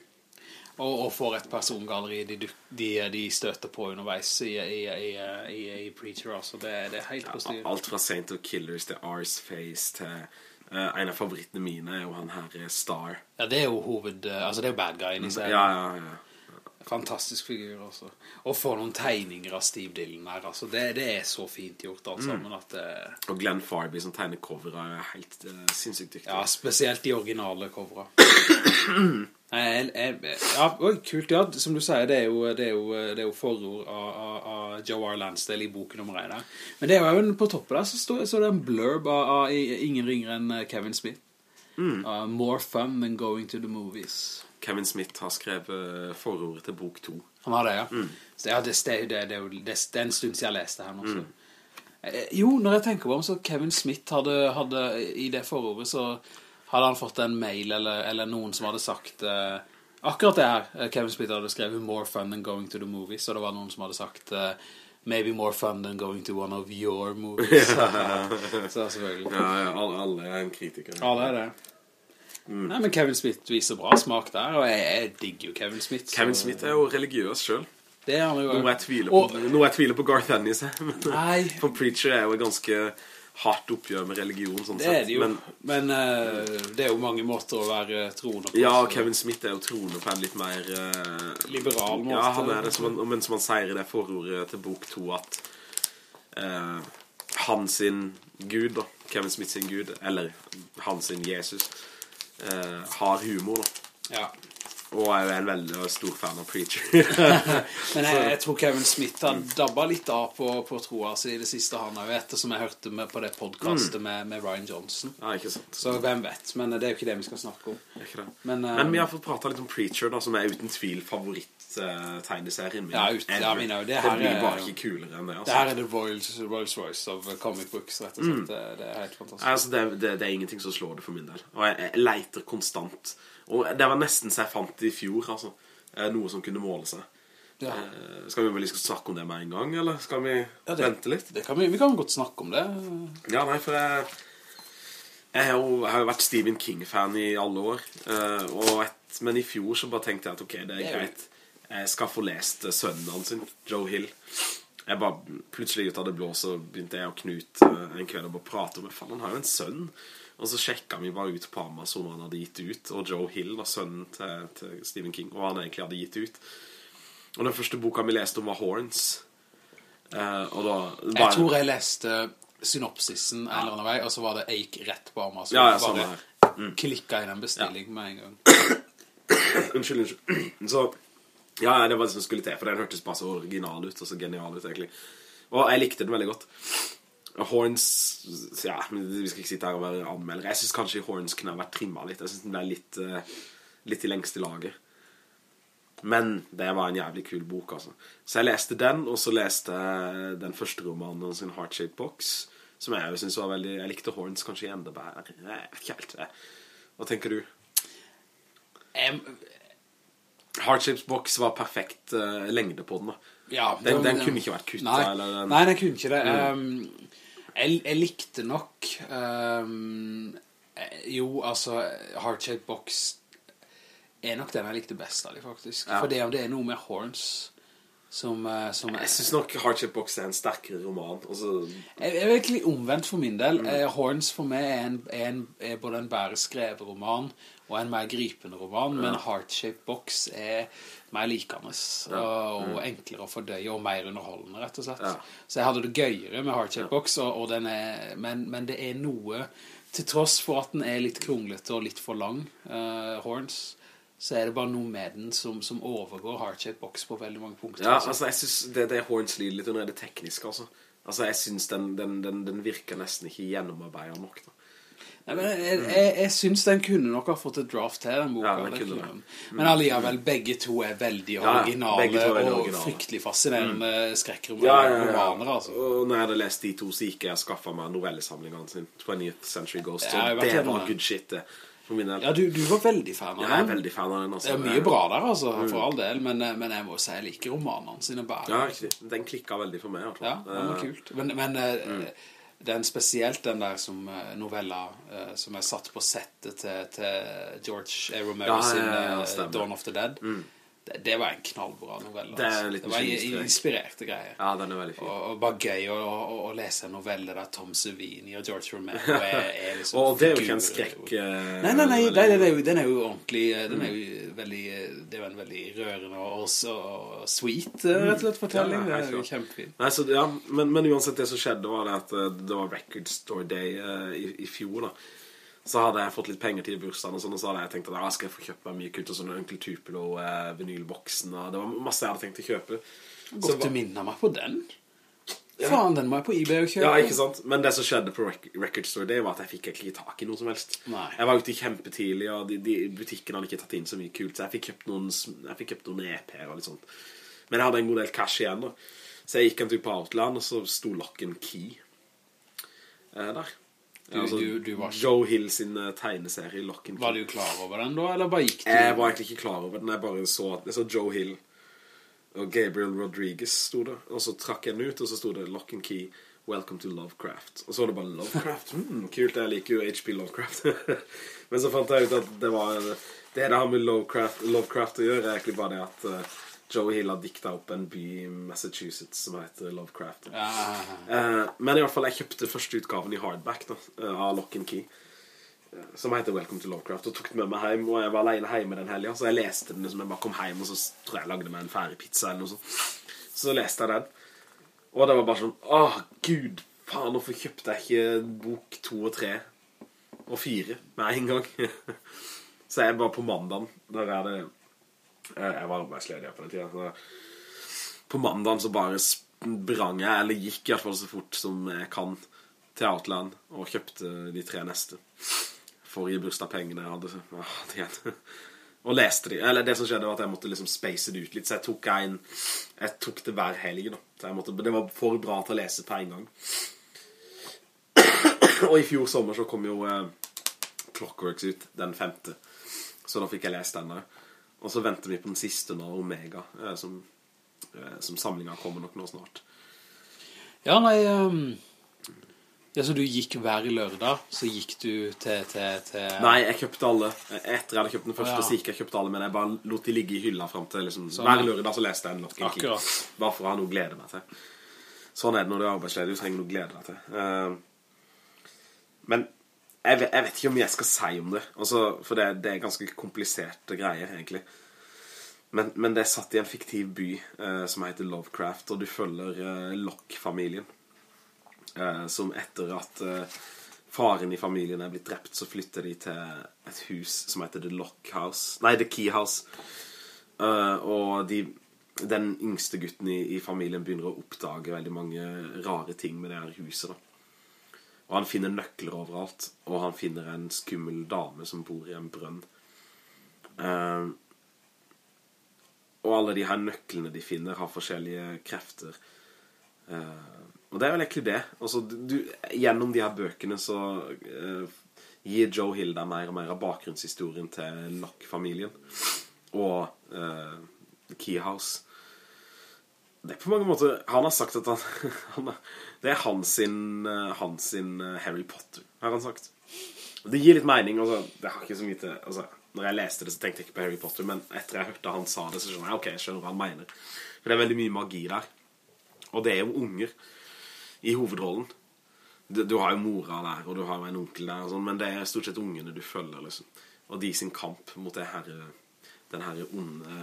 Og, og får et persongalleri de, de, de støter på underveis i, i, i, i, i Preacher, også. Det, det er helt på styr. Alt fra Saint of Killers til Ars Face til Uh, En av favorittene mine er jo han her eh, Star Ja, det er jo hoved... Altså, det er jo bad guyen i serien. Ja, ja, ja Fantastisk figur også. Og få noen tegninger av Steve Dillon her, altså. Det, det er så fint gjort alt sammen at Uh, Og Glenn Farby som tegner coveret er helt uh, sinnssykt dyktig. Ja, spesielt de originale covera. jeg, jeg, ja, oi, kult, ja. Som du sier, det er jo, det er jo, det er jo forord av, av, av Joe R. Lansdale i boken om Reina. Men det er jo på toppen der, så står så det en blurb av, av ingen ringere enn Kevin Smith. Mm. Uh, more fun than going to the movies. Kevin Smith har skrevet forordet til bok 2. Han har det, ja. Mm. Så, ja det, det, det, det, det, er en stund siden jeg leste her nå. Mm. Jo, når jeg tenker på om så Kevin Smith hadde, hadde, i det forordet, så hadde han fått en mail eller, eller noen som hadde sagt uh, akkurat det her. Kevin Smith hadde skrevet more fun than going to the movies, og det var noen som hadde sagt uh, maybe more fun than going to one of your movies. så selvfølgelig. Ja, ja alle, er en kritiker. Alle er det. Mm. Nei, men Kevin Smith viser bra smak der, og jeg, jeg digger jo Kevin Smith. Så... Kevin Smith er jo religiøs selv. Det er han jo. Noe jeg tviler på, og... jeg tviler på Garth Ennis, men for Preacher er jo ganske hardt oppgjør med religion sånn det er det jo, men, men uh, det er jo mange måter å være troende på. Ja, Kevin Smith er jo troende på en litt mer... Uh, Liberal måte. Ja, han er det, han, men som han sier i det forordet til bok 2 at uh, han sin Gud da, Kevin Smith sin Gud, eller han sin Jesus, har humor da. Ja. Og jeg er en veldig stor fan av Preacher. Men jeg, jeg, tror Kevin Smith har dabba litt av på, på troa si i det siste han har etter som jeg hørte med på det podcastet mm. med, med, Ryan Johnson. Ja, ikke sant. Så hvem vet, men det er jo ikke det vi skal snakke om. Men, um, men, vi har fått prate litt om Preacher da, som er uten tvil favoritt-tegneserien min. Ja, ut, ja, min, det, det blir bare ikke kulere enn det. Altså. Det her er The Rolls, Rolls Royce of comic books, rett og slett. Mm. Det, det, er helt fantastisk. Altså, det, det, er ingenting som slår det for min del. Og jeg, jeg leiter konstant og det var nesten så jeg fant det i fjor, altså. Eh, noe som kunne måle seg. Ja. Eh, skal vi vel liksom snakke om det med en gang, eller skal vi ja, det, vente litt? Kan vi, vi, kan godt snakke om det. Ja, nei, for jeg, jeg har jo, jeg har jo vært Stephen King-fan i alle år. Eh, et, men i fjor så bare tenkte jeg at ok, det er greit. Jeg skal få lest sønnen hans, Joe Hill. Jeg bare, plutselig ut av det blå så begynte jeg og Knut en kveld å bare prate om, faen, han har jo en sønn. Og så sjekket vi bare ut på Amazon hva han hadde gitt ut, og Joe Hill var sønnen til, til, Stephen King, og han egentlig hadde gitt ut. Og den første boka vi leste om var Horns. Eh, og da... Bare... Jeg tror jeg leste synopsisen en eller annen vei, og så var det eik rett på Amazon. Ja, ja, sånn bare mm. klikket i den bestilling ja. med en gang. unnskyld, unnskyld. Så, ja, det var det som skulle til, for den hørtes bare så original ut, og så genial ut, egentlig. Og jeg likte den veldig godt. Horns Ja, vi skal ikke sitte her og være anmelder Jeg synes kanskje Horns kunne ha vært trimmet litt. Jeg synes den ble litt, uh, litt i lengste laget. Men det var en jævlig kul bok altså. Så jeg leste den Og så leste jeg den første romanen sin 'Heartshaped Box Som jeg jo synes var veldig Jeg likte Horns kanskje enda bedre. Jeg vet ikke helt det Hva tenker du? Um, Heart Box var perfekt uh, lengde på den da. Ja, den, den, kunne ikke vært kuttet Nei, den, nei den kunne ikke det. Mm. um, jeg, jeg likte nok um, Jo, altså Heart-Shaped Box er nok den jeg likte best av dem faktisk ja. For det, det er noe med Horns som, eh, som Jeg synes nok Heart-Shaped Box er en sterkere roman altså, jeg, jeg er virkelig omvendt for min del mm. Horns for meg er, en, er, en, er både en bære skrevet roman og en mer gripende roman, men Heart-Shaped Box er mer likende og, mm. enklere å fordøye og mer underholdende, rett og slett. Så jeg hadde det gøyere med Heart-Shaped Box, og, og er, men, men, det er noe, til tross for at den er litt kronglete og litt for lang, uh, Horns, så er det bare noe med den som, som overgår Heart-Shaped Box på veldig mange punkter. Ja, altså, altså jeg synes det, det Horns lider litt under det tekniske, altså. Altså, jeg synes den, den, den, den virker nesten ikke gjennomarbeidet nok, da. Nei, men jeg, jeg, jeg, synes den kunne nok ha fått et draft til den boka. Ja, den den. Men alligevel, begge to er veldig originale ja, er og fryktelig fascinerende mm. skrekkromaner, ja, altså. Og når jeg hadde lest de to, så gikk jeg og skaffet meg novellesamlingene sin, 20th Century Ghost, så det var good shit, det. Ja, du, du, var veldig fan av den. Jeg er veldig fan av den. Altså. Det er mye bra der, altså, for mm. all del, men, men, jeg må si jeg liker romanene sine bare. Ja, den klikket veldig for meg. Ja, den var kult. Men, men eh, mm den spesielt den der som uh, novella uh, som er satt på settet til, til George A. Romero ja, sin uh, Dawn of the Dead. Mm. Det, det var en knallbra novelle. Det altså. det var inspirert. inspirerte greier. Ja, den er veldig fin. Og, og bare gøy å, å, å lese en novelle der Tom Savini og George Romero er, er liksom Og det er jo ikke en skrekk... eh, Nei, nei, nei, nei, den, er jo, den er jo ordentlig eh, Den er jo veldig eh, Det er jo en veldig rørende og, så sweet eh, Rett og slett fortelling Ja, Det er jo kjempefin. Nei, så, ja, men, men uansett det som skjedde var det at det var Record Store Day uh, i, i fjor da. Så hadde jeg fått litt penger til bursdagen og sånn, og så hadde jeg tenkt at ja, skal jeg få kjøpt meg mye kult og sånn Onkel Tupelo, eh, og det var masse jeg hadde tenkt å kjøpe. Så Godt du minner meg på den Faen, den må jeg på eBay og kjøpe Ja, ikke sant? Men det som skjedde på Rec Record Store Day var at jeg fikk egentlig ikke tak i noe som helst. Nei. Jeg var ute kjempetidlig, og de, de butikkene hadde ikke tatt inn så mye kult, så jeg fikk kjøpt noen, jeg fikk kjøpt noen EP-er og litt sånt. Men jeg hadde en god del cash igjen da. Så jeg gikk en tur på Outland, og så sto Lock and Key eh, der. Du- du- du var- Joe Hill sin eh, tegneserie Lock and Key. Var du klar over den da, eller bare gikk du Jeg var egentlig ikke klar over den. Jeg bare så, jeg så Joe Hill og Gabriel Rodriguez sto det. Og så trakk jeg den ut, og så sto det Lock and Key, Welcome to Lovecraft. Og så var det bare Lovecraft. Mm, kult, jeg liker jo H.P. Lovecraft. Men så fant jeg ut at det var det det har med Lovecraft, Lovecraft å gjøre, er egentlig bare det at Joe Hill har dikta opp en by i Massachusetts som heter Lovecraft. ja, Uh, men i hvert fall, jeg kjøpte første utgaven i hardback da, eh, av Lock and Key. eh, Som heter Welcome to Lovecraft Og tok den med meg hjem Og jeg var alene hjemme den helgen Så jeg leste den liksom Jeg bare kom hjem Og så tror jeg jeg lagde meg en ferdig pizza eller noe sånt Så leste jeg den Og det var bare sånn Åh, Gud Faen, hvorfor kjøpte jeg ikke bok to og tre Og fire Med en gang Så jeg bare på mandagen Der er det Jeg var arbeidsledig på den tiden så på mandagen så bare sprang jeg, eller gikk i hvert fall så fort som jeg kan, til Outland og kjøpte de tre neste. For gi bursdagspengene jeg hadde ah, det igjen. Og leste de. Eller det som skjedde var at jeg måtte liksom space det ut litt, så jeg tok en, jeg tok det hver helg da. Jeg måtte, det var for bra til å lese på en gang. og i fjor sommer så kom jo eh, Clockworks ut, den femte. Så da fikk jeg lest den der. Og så venter vi på den siste nå, Omega, eh, som, eh, som samlinga kommer nok nå snart. ja nei Um, Ja, så du gikk hver lørdag Så gikk du til, til, til Nei, jeg kjøpte alle. Etter jeg hadde kjøpt den første, ja. så gikk jeg kjøpte alle, men jeg bare lot de ligge i hylla frem til liksom, Sånn, Hver lørdag så leste jeg en Lock and Akkurat. Akkurat. Bare for å ha noe å glede meg til. Sånn er det når du er arbeidsledig, du trenger noe å glede deg til. Uh, men jeg vet, jeg vet ikke om jeg skal si om det, altså, for det, det er ganske kompliserte greier, egentlig. Men, men det er satt i en fiktiv by eh, som heter Lovecraft, og du følger eh, Lock-familien. Eh, som etter at eh, faren i familien er blitt drept, så flytter de til et hus som heter The Lock House. Nei, The Key House. Eh, og de, den yngste gutten i, i familien begynner å oppdage veldig mange rare ting med det her huset. da. Og han finner nøkler overalt, og han finner en skummel dame som bor i en brønn. Eh, og alle de her nøklene de finner har forskjellige krefter. Eh, og det er vel egentlig det. Altså, du, du, gjennom de her bøkene så eh, gir Joe Hill deg mer og mer av bakgrunnshistorien til Lock-familien. Og eh, Keyhouse. Det er på mange måter Han har sagt at han, han Det er hans sin, eh, hans sin eh, Harry Potter, har han sagt. Det gir litt mening. Altså, det har ikke så mye til altså, Når jeg leste det, så tenkte jeg ikke på Harry Potter, men etter jeg hørte han sa det, så skjønner jeg ok, jeg skjønner hva han mener. For det er veldig mye magi der. Og det er jo unger i hovedrollen. Du, du har jo mora der, og du har jo en onkel der, og sånn, men det er stort sett ungene du følger, liksom. Og de sin kamp mot det her, den her onde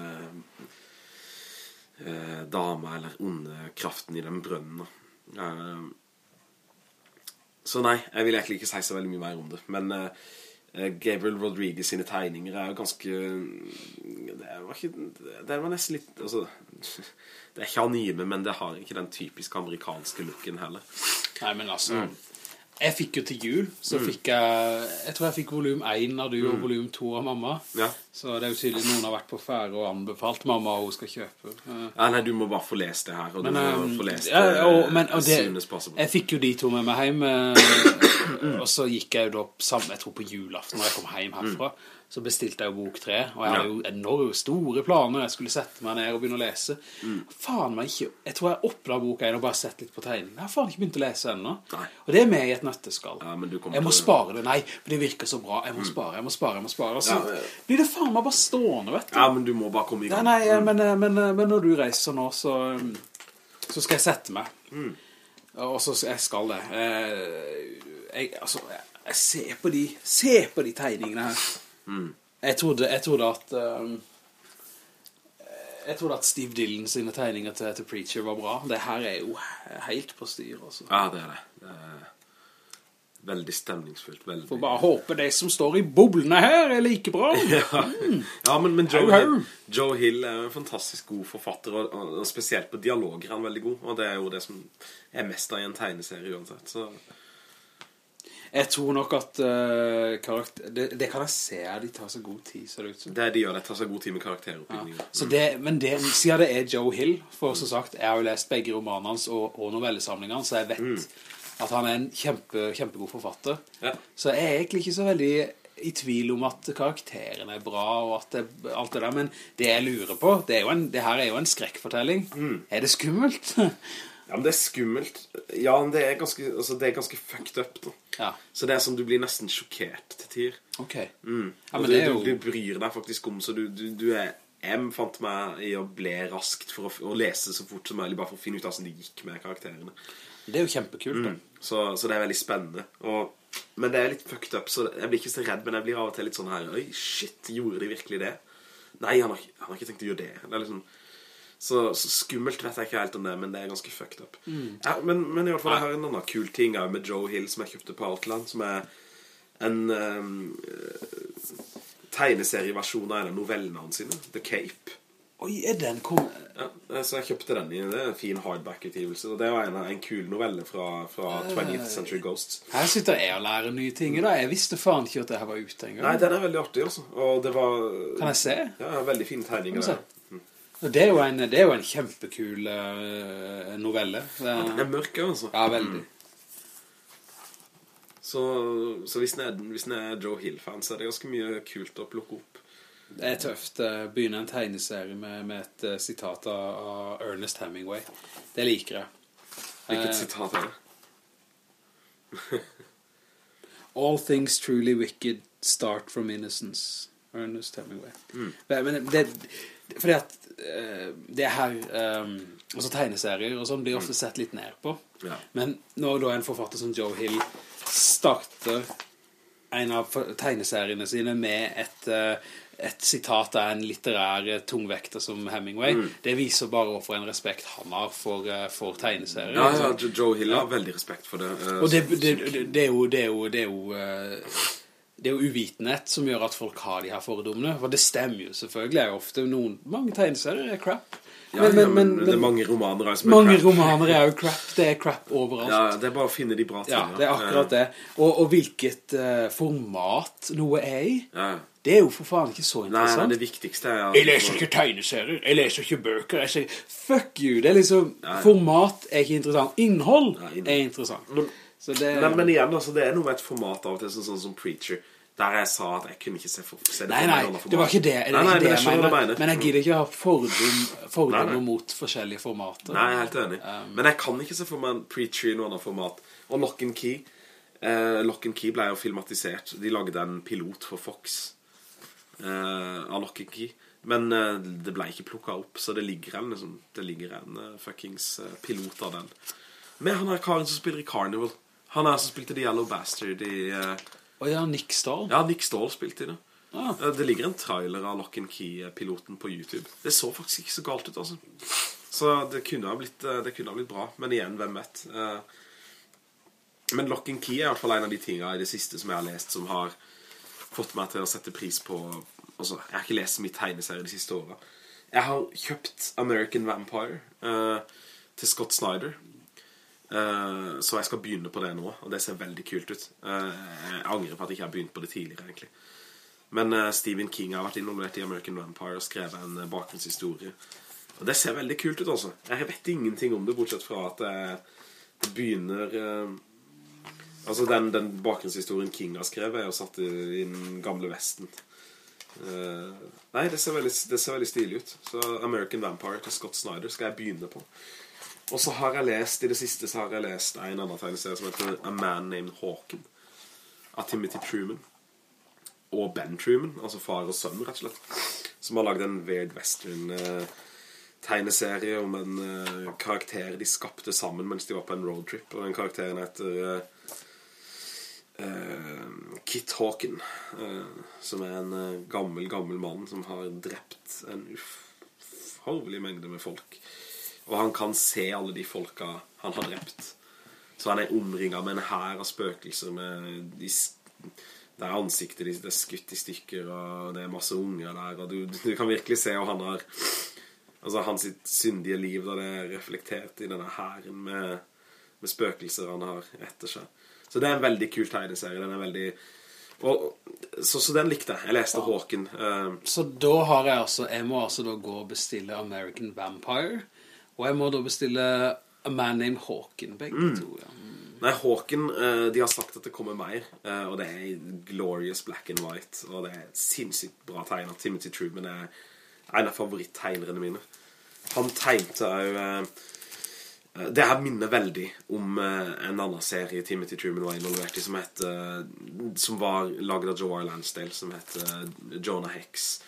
eh, dama, eller onde kraften i den brønnen. da. Eh, så nei, jeg vil egentlig ikke si så veldig mye mer om det. Men eh, Gabriel Rodriguez sine tegninger er jo ganske Det var, ikke, det var nesten litt altså, Det er ikke anime, men det har ikke den typiske amerikanske looken heller. Nei, men altså Mm. Jeg fikk jo til jul Så fikk jeg Jeg tror jeg fikk volum 1 av du Og volum 2 av mamma. Mm. Ja. Så det er jo tydelig Noen har vært på fære og anbefalt mamma Og hun skal kjøpe. Eh, Ja, nei, du må bare få lest det her, og Men, du må um, få lest det ja, og, men, og det, jeg fikk jo de to med meg hjem eh, Og så gikk jeg jo da sammen Jeg tror på julaften Når jeg kom hjem herfra Mm. så bestilte jeg jo bok 3, og jeg hadde jo enorme store planer, jeg skulle sette meg ned og begynne å lese. Faen meg ikke, jeg tror jeg åpnet boka 1 og bare sett litt på tegnen Jeg har faen ikke begynt å lese ennå. Nei. Og det er med i et nøtteskall. Men jeg må spare det, nei, for det virker så bra. Jeg må spare, jeg må spare, jeg må spare. Og så blir det faen meg bare stående, vet du. Ja, men du må bare komme i gang. nei, men, eh, men, eh, men når du reiser nå, så, så skal jeg sette meg. Og så jeg skal det. Eh, Jeg, altså, jeg, ser på de, se på de tegningene her. Jeg trodde, jeg trodde at... um, jeg trodde at Steve Dillon sine tegninger til, til Preacher var bra. Det her er jo helt på styr, altså. Ja, det er det. det er veldig stemningsfullt. Veldig. Får bare håpe de som står i boblene her er like bra. Ja, ja men, men Joe, Hau, Joe Hill er en fantastisk god forfatter, og, og spesielt på dialoger er han veldig god, og det er jo det som er mest av i en tegneserie uansett. Så, Jeg tror nok at uh, karakter... Det, det kan jeg se, de tar så god tid, ser det ut som. det de gjør, det tar seg god tid med karakteroppbyggingen. Ja. det, men det, siden det er Joe Hill, for som sagt, jeg har jo lest begge romanene hans og, og novellesamlingene, så jeg vet at han er en kjempe, kjempegod forfatter. Ja. Så jeg er egentlig ikke så veldig i tvil om at karakterene er bra og at det, alt det der, men det jeg lurer på, det, er jo en, det her er jo en skrekkfortelling. Er det skummelt? Ja, men det er skummelt. Ja, men det er ganske, altså, det er ganske fucked up, da. ja, Så det er som du blir nesten sjokkert til tider. ok. Mm. Ja, men du, det er jo... du bryr deg faktisk om, så du, du, du er... M fant meg i å ble raskt for å, å lese så fort som mulig, bare for å finne ut hvordan det gikk med karakterene. Det er jo kjempekult, da. Så, så det er veldig spennende. Og, men det er litt fucked up, så jeg blir ikke så redd, men jeg blir av og til litt sånn her, Oi, shit, gjorde de virkelig det? Nei, han har, han har ikke tenkt å gjøre det. Det er liksom... Så, så skummelt vet jeg ikke helt om det, men det er ganske fucked up. Ja, men, men i hvert fall, jeg har en annen kul ting også med Joe Hill som jeg kjøpte på Outland, som er en um, tegneserieversjon av en av novellene hans sine, The Cape. Oi, er den kom... Ja, så jeg kjøpte den i er en fin hardback-utgivelse, og det var en, en kul novelle fra, fra 20th Century Ghosts. Her sitter jeg og lærer nye ting da. Jeg visste faen ikke at det her var ute en gang. Nei, den er veldig artig, altså. Og det var... Kan jeg se? Ja, veldig fine tegninger. Der. Og Det er jo en, det er jo en kjempekul eh, novelle. Det Den er, er mørk, altså. ja, veldig. Så, så hvis den er, er Joe Hill-fan, så er det ganske mye kult å plukke opp. Det er tøft. å Begynne en tegneserie med, med et eh, sitat av, av Ernest Hemingway. Det liker jeg. Hvilket Eh, sitat er det? All things truly wicked start from innocence. Ernest Hemingway. Mm. men det, fordi at eh, det her, um, altså tegneserier og sånn, blir ofte sett litt ned på. Ja. Men når da en forfatter som Joe Hill starter en av tegneseriene sine med et, eh, et sitat av en litterær eh, tungvekter som Hemingway, det viser bare hvorfor en respekt han har for, eh, for tegneserier. Ja, ikke ja, Joe Hill har veldig respekt for det. eh, Og det, det, det, det er jo, det er jo, det er jo, det er jo uvitenhet som gjør at folk har de her fordommene. For det stemmer jo selvfølgelig. Er jo ofte noen, mange tegneserier er crap. ja, ja, men, det er mange romaner som er mange crap. romaner er jo crap. Det er crap overalt. Ja, det er bare å finne de bra Ja, det er akkurat det. Og, og hvilket uh, format noe er i, Ja. Det er jo for faen ikke så Nei, nei, det viktigste er Jeg leser ikke tegneserier, jeg leser ikke bøker, jeg sier, fuck you, det er liksom, ja. format er ikke interessant, innhold nei, innhold. er interessant. Men- Så det, nei, men igjen, altså, det er noe med et format av og til, sånn, sånn som Preacher, der jeg sa at jeg kunne ikke se, for, se det Nei, nei, det var ikke det, det, er Nei, nei, ikke det men jeg mener. du mener. Men jeg gidder ikke å ha fordom, fordommer Nei, nei. mot forskjellige formater. Nei, jeg er helt enig. Um, Men jeg kan ikke se for meg en Preacher i noen annet format. Og Lock and Key. Eh, Lock and Key ble jo filmatisert. De lagde en pilot for Fox av Lock and Key. Men eh, det ble ikke plukket opp, så det ligger en, liksom, det ligger en eh, fuckings eh, pilot av den. Men han er karen som spiller i Carnival. Han er som spilte The Yellow Bastard i... eh, Og ja, Nick Stahl. ja, Nick Stahl spilte i det. Ah. Eh, Det ligger en trailer av Lock and Key-piloten på YouTube. Det så faktisk ikke så galt ut, altså. Så det kunne ha blitt, eh, det kunne ha blitt bra. Men igjen, hvem vet. Eh, Men Lock and Key er i hvert fall en av de tingene i det siste som jeg har lest, som har fått meg til å sette pris på Altså, jeg har ikke lest mye tegneserier de siste årene. Jeg har kjøpt American Vampire uh, til Scott Snyder. Uh, så jeg skal begynne på det nå, og det ser veldig kult ut. Uh, jeg angrer på at jeg ikke har begynt på det tidligere, egentlig. Men Stephen King har vært involvert i American Vampire og skrevet en bakgrunnshistorie. Og det ser veldig kult ut, altså. Jeg vet ingenting om det, bortsett fra at det begynner Altså, den, den bakgrunnshistorien King har skrevet, er satt i, den gamle Vesten. Uh, nei, det ser, veldig, det ser veldig stilig ut. Så American Vampire til Scott Snyder skal jeg begynne på. Og så har jeg lest, i det siste så har jeg lest en annen tegneserie som heter A Man Named Hawken. Av Timothy Truman. Og Ben Truman, altså far og sønn, rett og slett. Som har lagd en Weird Western eh, om en eh, karakter de skapte sammen mens de var på en roadtrip. Og den karakteren heter Kit Hawken. eh, som er en eh, gammel, gammel mann som har drept en uforholdelig mengde med folk. Og han kan se alle de folka han har drept. Så han er omringet med en hær av spøkelser med de, sk- der ansiktet det er skutt i stykker, og det er masse unger der, og du, du kan virkelig se og han har Altså hans syndige liv da det er reflektert i denne hæren med, med spøkelser han har etter seg. Så det er en veldig kul tegneserie. Den er veldig og, så, så den likte jeg. Jeg leste Håken. Uh, Så da har jeg altså, jeg må altså da gå og bestille American Vampire, og jeg må da bestille A Man Named Hawken, begge to, ja. Nei, Håken, uh, de har sagt at det kommer mer, Uh, og det er glorious black and white, og det er sinnssykt bra tegnet. Timothy Truman er en av favoritttegnerne mine. Han tegnte jo det her minner veldig om eh, en annen serie Timothy Truman var involvert i, som, het, eh, som var laget av Joe R. Lansdale, som het eh, Jonah Hex.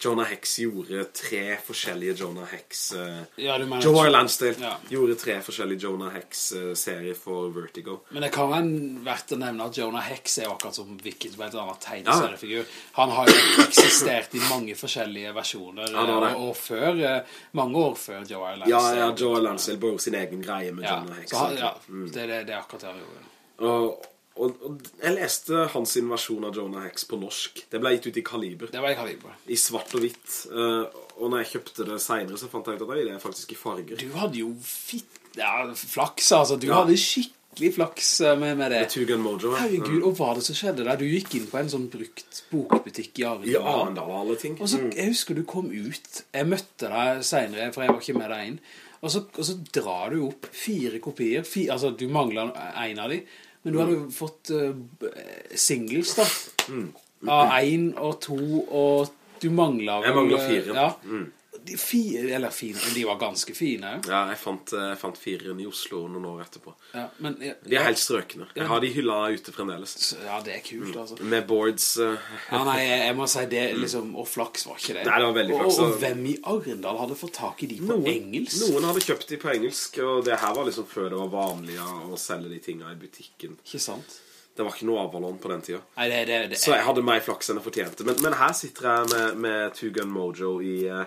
Jonah Hex gjorde tre forskjellige Jonah Hex uh, Ja, du mener... Joe Lansdale Ja. gjorde tre forskjellige Jonah Hex-serier for Vertigo. Men det kan være verdt å nevne at Jonah Hex er akkurat som hvilket som helst annet tegneseriefigur. Han har jo eksistert i mange forskjellige versjoner, ja, har det. og, og før, uh, mange år før Joe Lansdale. Ja, ja, Joe R. Lansdale bor sin egen greie med Ja, Jonah Hex. han, ja, Mm. det, det, det er akkurat det han gjorde. Og, og, og jeg leste hans versjon av Jonah Hex på norsk. Det ble gitt ut i Kaliber. Det var I kaliber. I svart og hvitt. Uh, og når jeg kjøpte det senere, så fant jeg ut at det er faktisk i farger. Du hadde jo fitt, ja, flaks, altså. Du Ja. hadde skikkelig flaks eh, med, med det. Med Mojo. ja. Herregud, og hva det som skjedde der? Du gikk inn på en sånn brukt bokbutikk i Arendal. I Arendal og alle ting. Og så, Mm. jeg husker du kom ut, jeg møtte deg senere, for jeg var ikke med deg inn, og så, og så drar du opp fire kopier, Fire, altså du mangler en av de, men du hadde jo fått uh, singles da, Mm. av en og to, og du mangler Jeg mangler fire. Ja, Mm. De fire, eller fine, de var ganske fine. Ja, jeg fant, eh, jeg fant fire i Oslo noen år etterpå. ja, men, ja, De er helt strøkne. Jeg har de hylla ute fremdeles. ja, det er kult, altså. Med boards. Uh, Ja, nei, jeg, jeg må si det, liksom, og flaks var ikke det. Nei, det var veldig flaks, Og, og og- hvem i Arendal hadde fått tak i de på engelsk? Noen hadde kjøpt de på engelsk, og det her var liksom før det var vanlig å selge de tingene i butikken. Ikke sant? Det var ikke noe Avalon på den tida. Nei, det, det, det Så jeg hadde mer flaks enn jeg fortjente. Men, men her sitter jeg med, med Two Gun Mojo i, eh,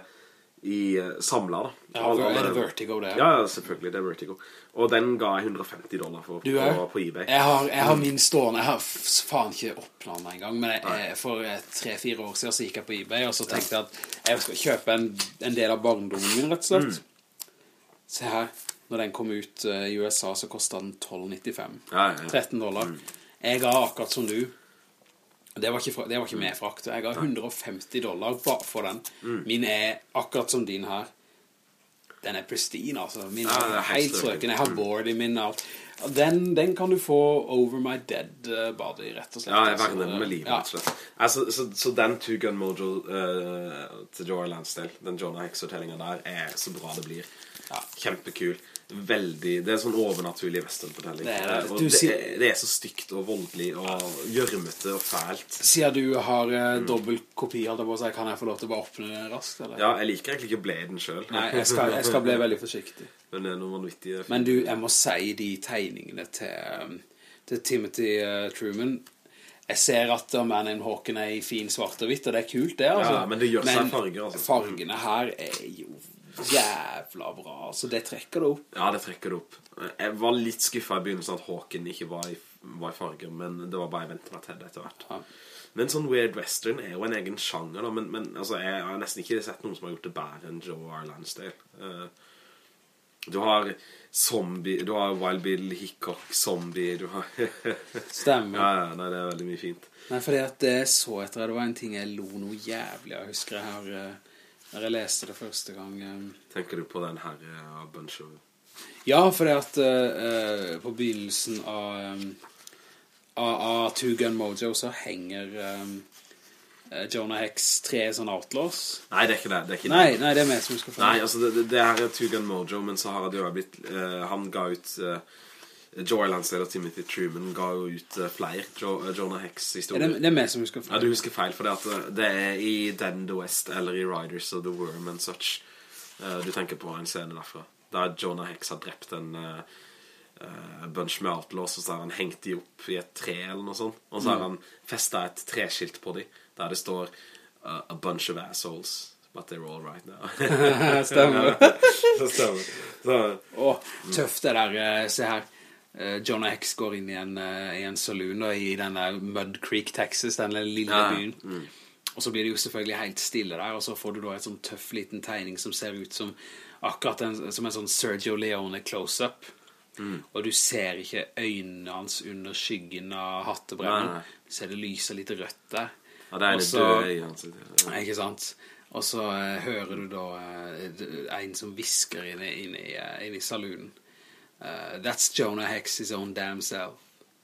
i eh, samla, da. Ja, er det Vertigo det? Ja, ja, selvfølgelig. Det er Vertigo. Og den ga jeg 150 dollar for Du på, på eBay. Jeg har, jeg har min stående, jeg har faen ikke åpnet den en gang, men jeg, jeg, for eh, tre-fire år siden så gikk jeg på eBay, og så tenkte jeg at jeg skal kjøpe en, en del av barndommen min, rett og slett. Se her, når den kom ut eh, i USA, så kostet den 12,95. Ja, ja, ja. 13 dollar. Jeg ga akkurat som du, det var ikke, det var ikke med frakt, jeg ga 150 dollar bare for den. Min er akkurat som din her. Den er pristine, altså. Min Ja, er helt strøken. Jeg har board i min alt. Den, den kan du få over my dead uh, body, rett og slett. Ja, jeg verner den med livet, ja. rett og slett. Altså, så, så den Two Gun Mojo uh, til Joe Lansdale, den Jonah Hex-fortellingen der, er så bra det blir. Ja. Kjempekul. Veldig, det er en sånn overnaturlig westernfortelling. Det er det. Det, sier- det er så stygt og voldelig og gjørmete og fælt. Siden du har uh, dobbelt kopi, si, kan jeg få lov til å bare åpne den raskt, eller? Ja, jeg liker egentlig ikke å bli den selv. Nei, jeg skal, jeg skal bli veldig forsiktig. Men det er noe vanvittig. Men du, jeg må si de tegningene til, um, til Timothy uh, Truman Jeg ser at uh, Man in Hawken er i fin svart og hvitt Og det er kult det altså. Ja, men det gjør seg farger, altså. fargene her er jo jævla bra Altså det trekker det opp Ja, det trekker det opp. Jeg var litt skuffet i begynnelsen at Hawken ikke var i, var i farger, men det var bare jeg ventet meg til det etter hvert. ja. Men sånn Weird Western er jo en egen sjanger, da. Men, men altså, jeg har nesten ikke sett noen som har gjort det bedre enn Joe R. Lansdale. Eh, du har Zombie, du har Wild Bill Hickok, Zombie, du har Stemmer Ja, ja, nei, det er veldig mye fint. Nei, fordi at det så etter Det var en ting jeg lo noe jævlig Jeg husker jeg har uh, Når jeg leste det første gang um, Tenker du på den her uh, bunch of Ja, fordi at uh, på begynnelsen av, um, av, av Two Gun Mojo så henger um, eh, Jonah Hex 3 sånn Outlaws. Nei, det er ikke det. det, er ikke Nei, det. nei, det er vi som skal få Nei, altså, det, det, det er Two Gun Mojo, men så har det jo blitt uh, Han ga ut uh, Joey Lansdale og Timothy Truman ga jo ut eh, flere jo, eh, Jonah Hex-historier. det, det er meg som husker feil. Ja, du husker feil, for det, eh, det er i Dead the West eller i Riders of the Worm and such. Du tenker på en scene derfra. Der Jonah Hex har drept en eh, bunch med outlaws, og så har han hengt de opp i et tre eller noe sånt. Og så har han festet et treskilt på de, der det står uh, A bunch of assholes. But they're all right now. Stemmer. stemmer. Så, Åh, tøft det der, se her. Eh, Jonah Hex går inn i en, eh, i en saloon da, i denne Mud Creek, Texas, den lille Ja, byen. Og så blir det jo selvfølgelig helt stille der, og så får du da et sånn tøff liten tegning som ser ut som akkurat en, som en sånn Sergio Leone close-up. Og du ser ikke øynene hans under skyggen av hattebrennen. Du ser det lyser litt rødt der. ja, det er litt døde i hans Ikke sant? Og så uh, hører du da uh, en som visker inne, inne, inne, i, eh, inn i saloonen. Eh, that's Jonah Hex, his own damn self.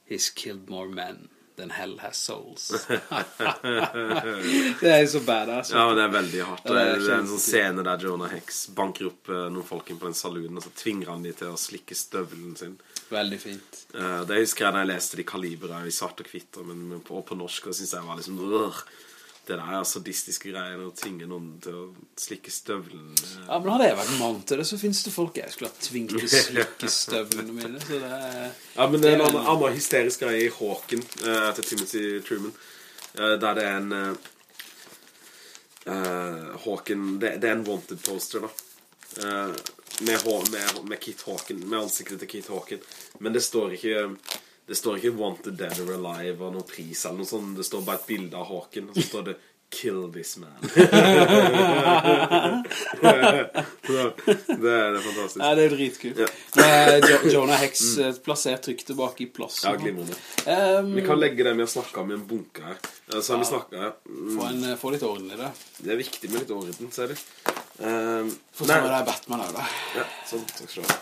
He's killed more men than hell has souls. det er så badass. Ja, det er veldig hardt. Det, er det er en sånn scene der Jonah Hex banker opp eh, noen folk inn på den saloonen, og så tvinger han de til å slikke støvelen sin. Veldig fint. Uh, det husker jeg da jeg leste de kalibere i svart og hvitt, og på norsk, og synes jeg var liksom øh, Det der er sadistiske greier, og tvinge noen til å slikke støvelen. eh. Ja, men hadde jeg vært mann til det, så finnes det folk jeg skulle ha tvingt til å slikke støvlene mine. Så det er... Ja, men det er en annen, annen hysterisk greie i Hawken uh, til Timothy Truman. uh, der det er en Uh, Håken, det, det er en wanted poster, da. Eh, med, med, med Kit Hawken, med ansiktet til Kit Hawken. Men det står ikke Det står ikke 'Wanted Dead or Alive' og noe pris eller noe sånt. Det står bare et bilde av Hawken, og så står det 'Kill this man'. Det er det fantastisk. Ja, det er dritkult. Ja. Jo- Jonah Hex eh, plassert trygt tilbake i plassen. Ja, glimrende. Um, Vi kan legge det vi har snakke om i en bunke her. Så har vi snakket få, en, eh, få litt orden i det. Det er viktig med litt orden, ser du. Um, Få ta med deg Batman også, da. Ja, sånn, takk skal du ha.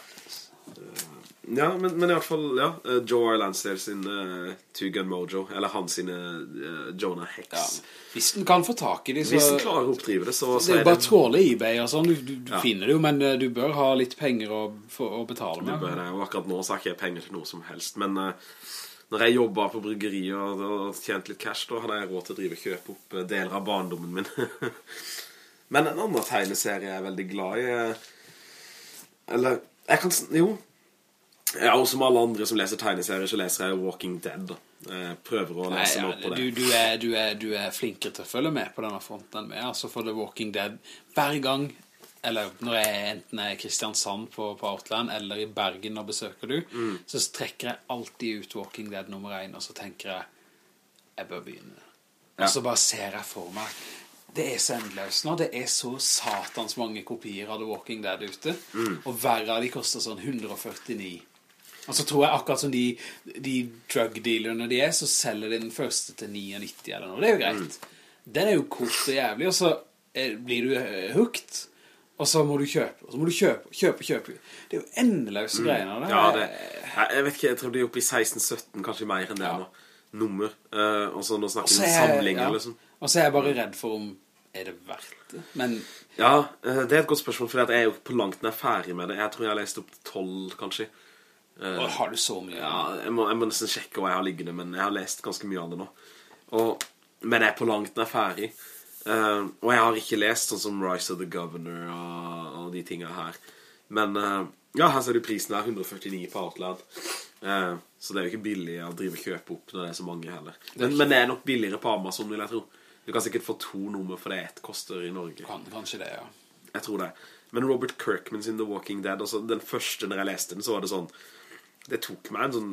Ja, men, men i hvert fall, ja. eh, Joe R. Lansdale sin uh, Two Gun Mojo, eller hans sine uh, Jonah Hex. Ja. Hvis den kan få tak i de, så... Hvis den klarer å oppdrive det, så, Det så er er jo bare det tråle eBay og sånn, du, du, du Ja. finner det jo, men du bør ha litt penger å, for, å betale det med. bør det. Og akkurat nå så har ikke jeg penger til noe som helst. Men uh, når jeg jobbet på bryggeriet og, og tjent litt cash, da hadde jeg råd til å drive kjøpe opp deler av barndommen min. men en annen tegneserie jeg er veldig glad i Eller, jeg kan Jo. Ja, og som alle andre som leser tegneserier, så leser jeg Walking Dead. Jeg prøver å lese meg opp på det. du, du, er, du, er, du er flinkere til å følge med på denne fronten meg, altså for The Walking Dead. Hver gang, eller når jeg enten er i Kristiansand på, på Outland, eller i Bergen og besøker du, Mm. så trekker jeg alltid ut Walking Dead nummer 1, og så tenker jeg, jeg bør begynne. Ja. Og så bare ser jeg for meg, det er så endeløst nå, det er så satans mange kopier av The Walking Dead ute, Mm. og hver av de koster sånn 149 og så tror jeg akkurat som de, de drug dealerne de er, så selger de den første til 99 eller noe. Det er jo greit. Den er jo kort og jævlig, og så eh, blir du hukt hooked. Og så må du kjøpe, og så må du kjøpe, kjøpe, kjøpe. Det er jo endeløse greiene. Det. Ja, det, jeg, vet ikke, jeg tror de er oppe i 16-17, kanskje mer enn det Ja. nå. Nummer. Uh, og så nå snakker vi om samling samlinger, ja, liksom. og så er jeg bare redd for om er det verdt det. Men Ja, eh, det er et godt spørsmål, for jeg er jo på langt nær ferdig med det. Jeg tror jeg har lest opp 12, kanskje. Å, har du så mye? Ja, jeg må, jeg må nesten sjekke hva jeg har liggende, men jeg har lest ganske mye av det nå. Og, men jeg er på langt nær ferdig. Uh, og jeg har ikke lest sånn som Rise of the Governor og, og de tingene her. Men uh, ja, her ser du prisen her, 149 på Outland. Så det er jo ikke billig å drive kjøpe opp når det er så mange heller. Men, men det er nok billigere på Amazon, vil jeg tro. Du kan sikkert få to nummer for det ett koster i Norge. Kan, kanskje det, ja. Jeg tror det. Men Robert Kirkman sin The Walking Dead, altså den første når jeg leste den, så var det sånn Det tok meg en sånn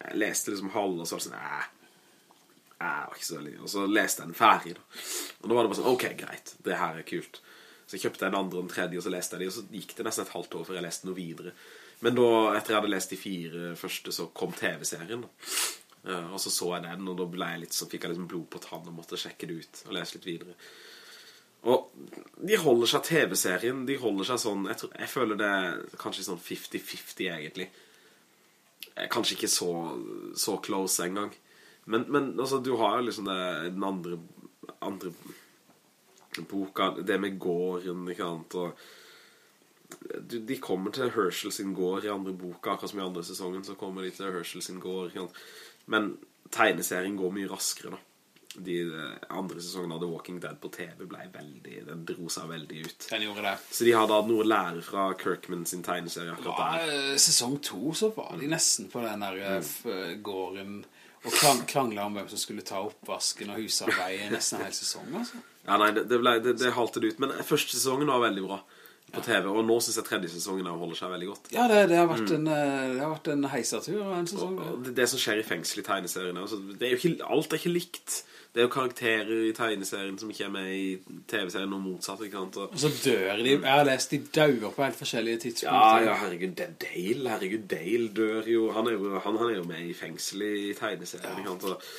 Jeg leste liksom halv, og så var det sånn Æh. Æh, var ikke så Og så leste jeg den ferdig, da. Og da var det bare sånn OK, greit. Det her er kult. Så jeg kjøpte jeg den andre og den tredje, og så leste jeg de, og så gikk det nesten et halvt år før jeg leste noe videre. Men da, etter jeg hadde lest de fire første, så kom TV-serien. Eh, og så så jeg den, og da ble jeg litt, så fikk jeg liksom blod på tann og måtte sjekke det ut og lese litt videre. Og de holder seg TV-serien, de holder seg sånn, jeg, tror, jeg føler det er kanskje sånn 50-50 egentlig. Kanskje ikke så, så close en gang. Men, men altså, du har jo liksom det, den andre andre boka, det med gården, ikke sant, og de de kommer til Herschel sin gård i andre boka, akkurat som i andre sesongen, så kommer de til Herschel sin gård, ikke sant. Men tegneserien går mye raskere da. De eh, andre sesongene av The Walking Dead på TV ble veldig, den dro seg veldig ut. Den gjorde det. Så de hadde hatt noe å lære fra Kirkman sin tegneserie akkurat der. Ja, sesong to så var de nesten på den der mm. gården og klang, klangla om hvem som skulle ta oppvasken og husarbeidet nesten hele sesongen, altså. Ja, nei, det, det, ble, det, det haltet ut. Men første sesongen var veldig bra på TV, og nå synes jeg tredje sesongen holder seg veldig godt. Ja, det, det, har vært en, eh, det har vært en heisatur en sesong. det. Og det, det som skjer i fengsel i tegneseriene, altså, det er jo ikke, alt er ikke likt. Det er jo karakterer i tegneserien som ikke er med i TV-serien og motsatt, ikke sant? Og, så dør de. Jeg har lest de dauer på helt forskjellige tidspunkter. ja, ja, herregud, det er Dale, herregud, Dale dør jo, han er jo, han, han er jo med i fengsel i tegneserien, ikke sant? Og,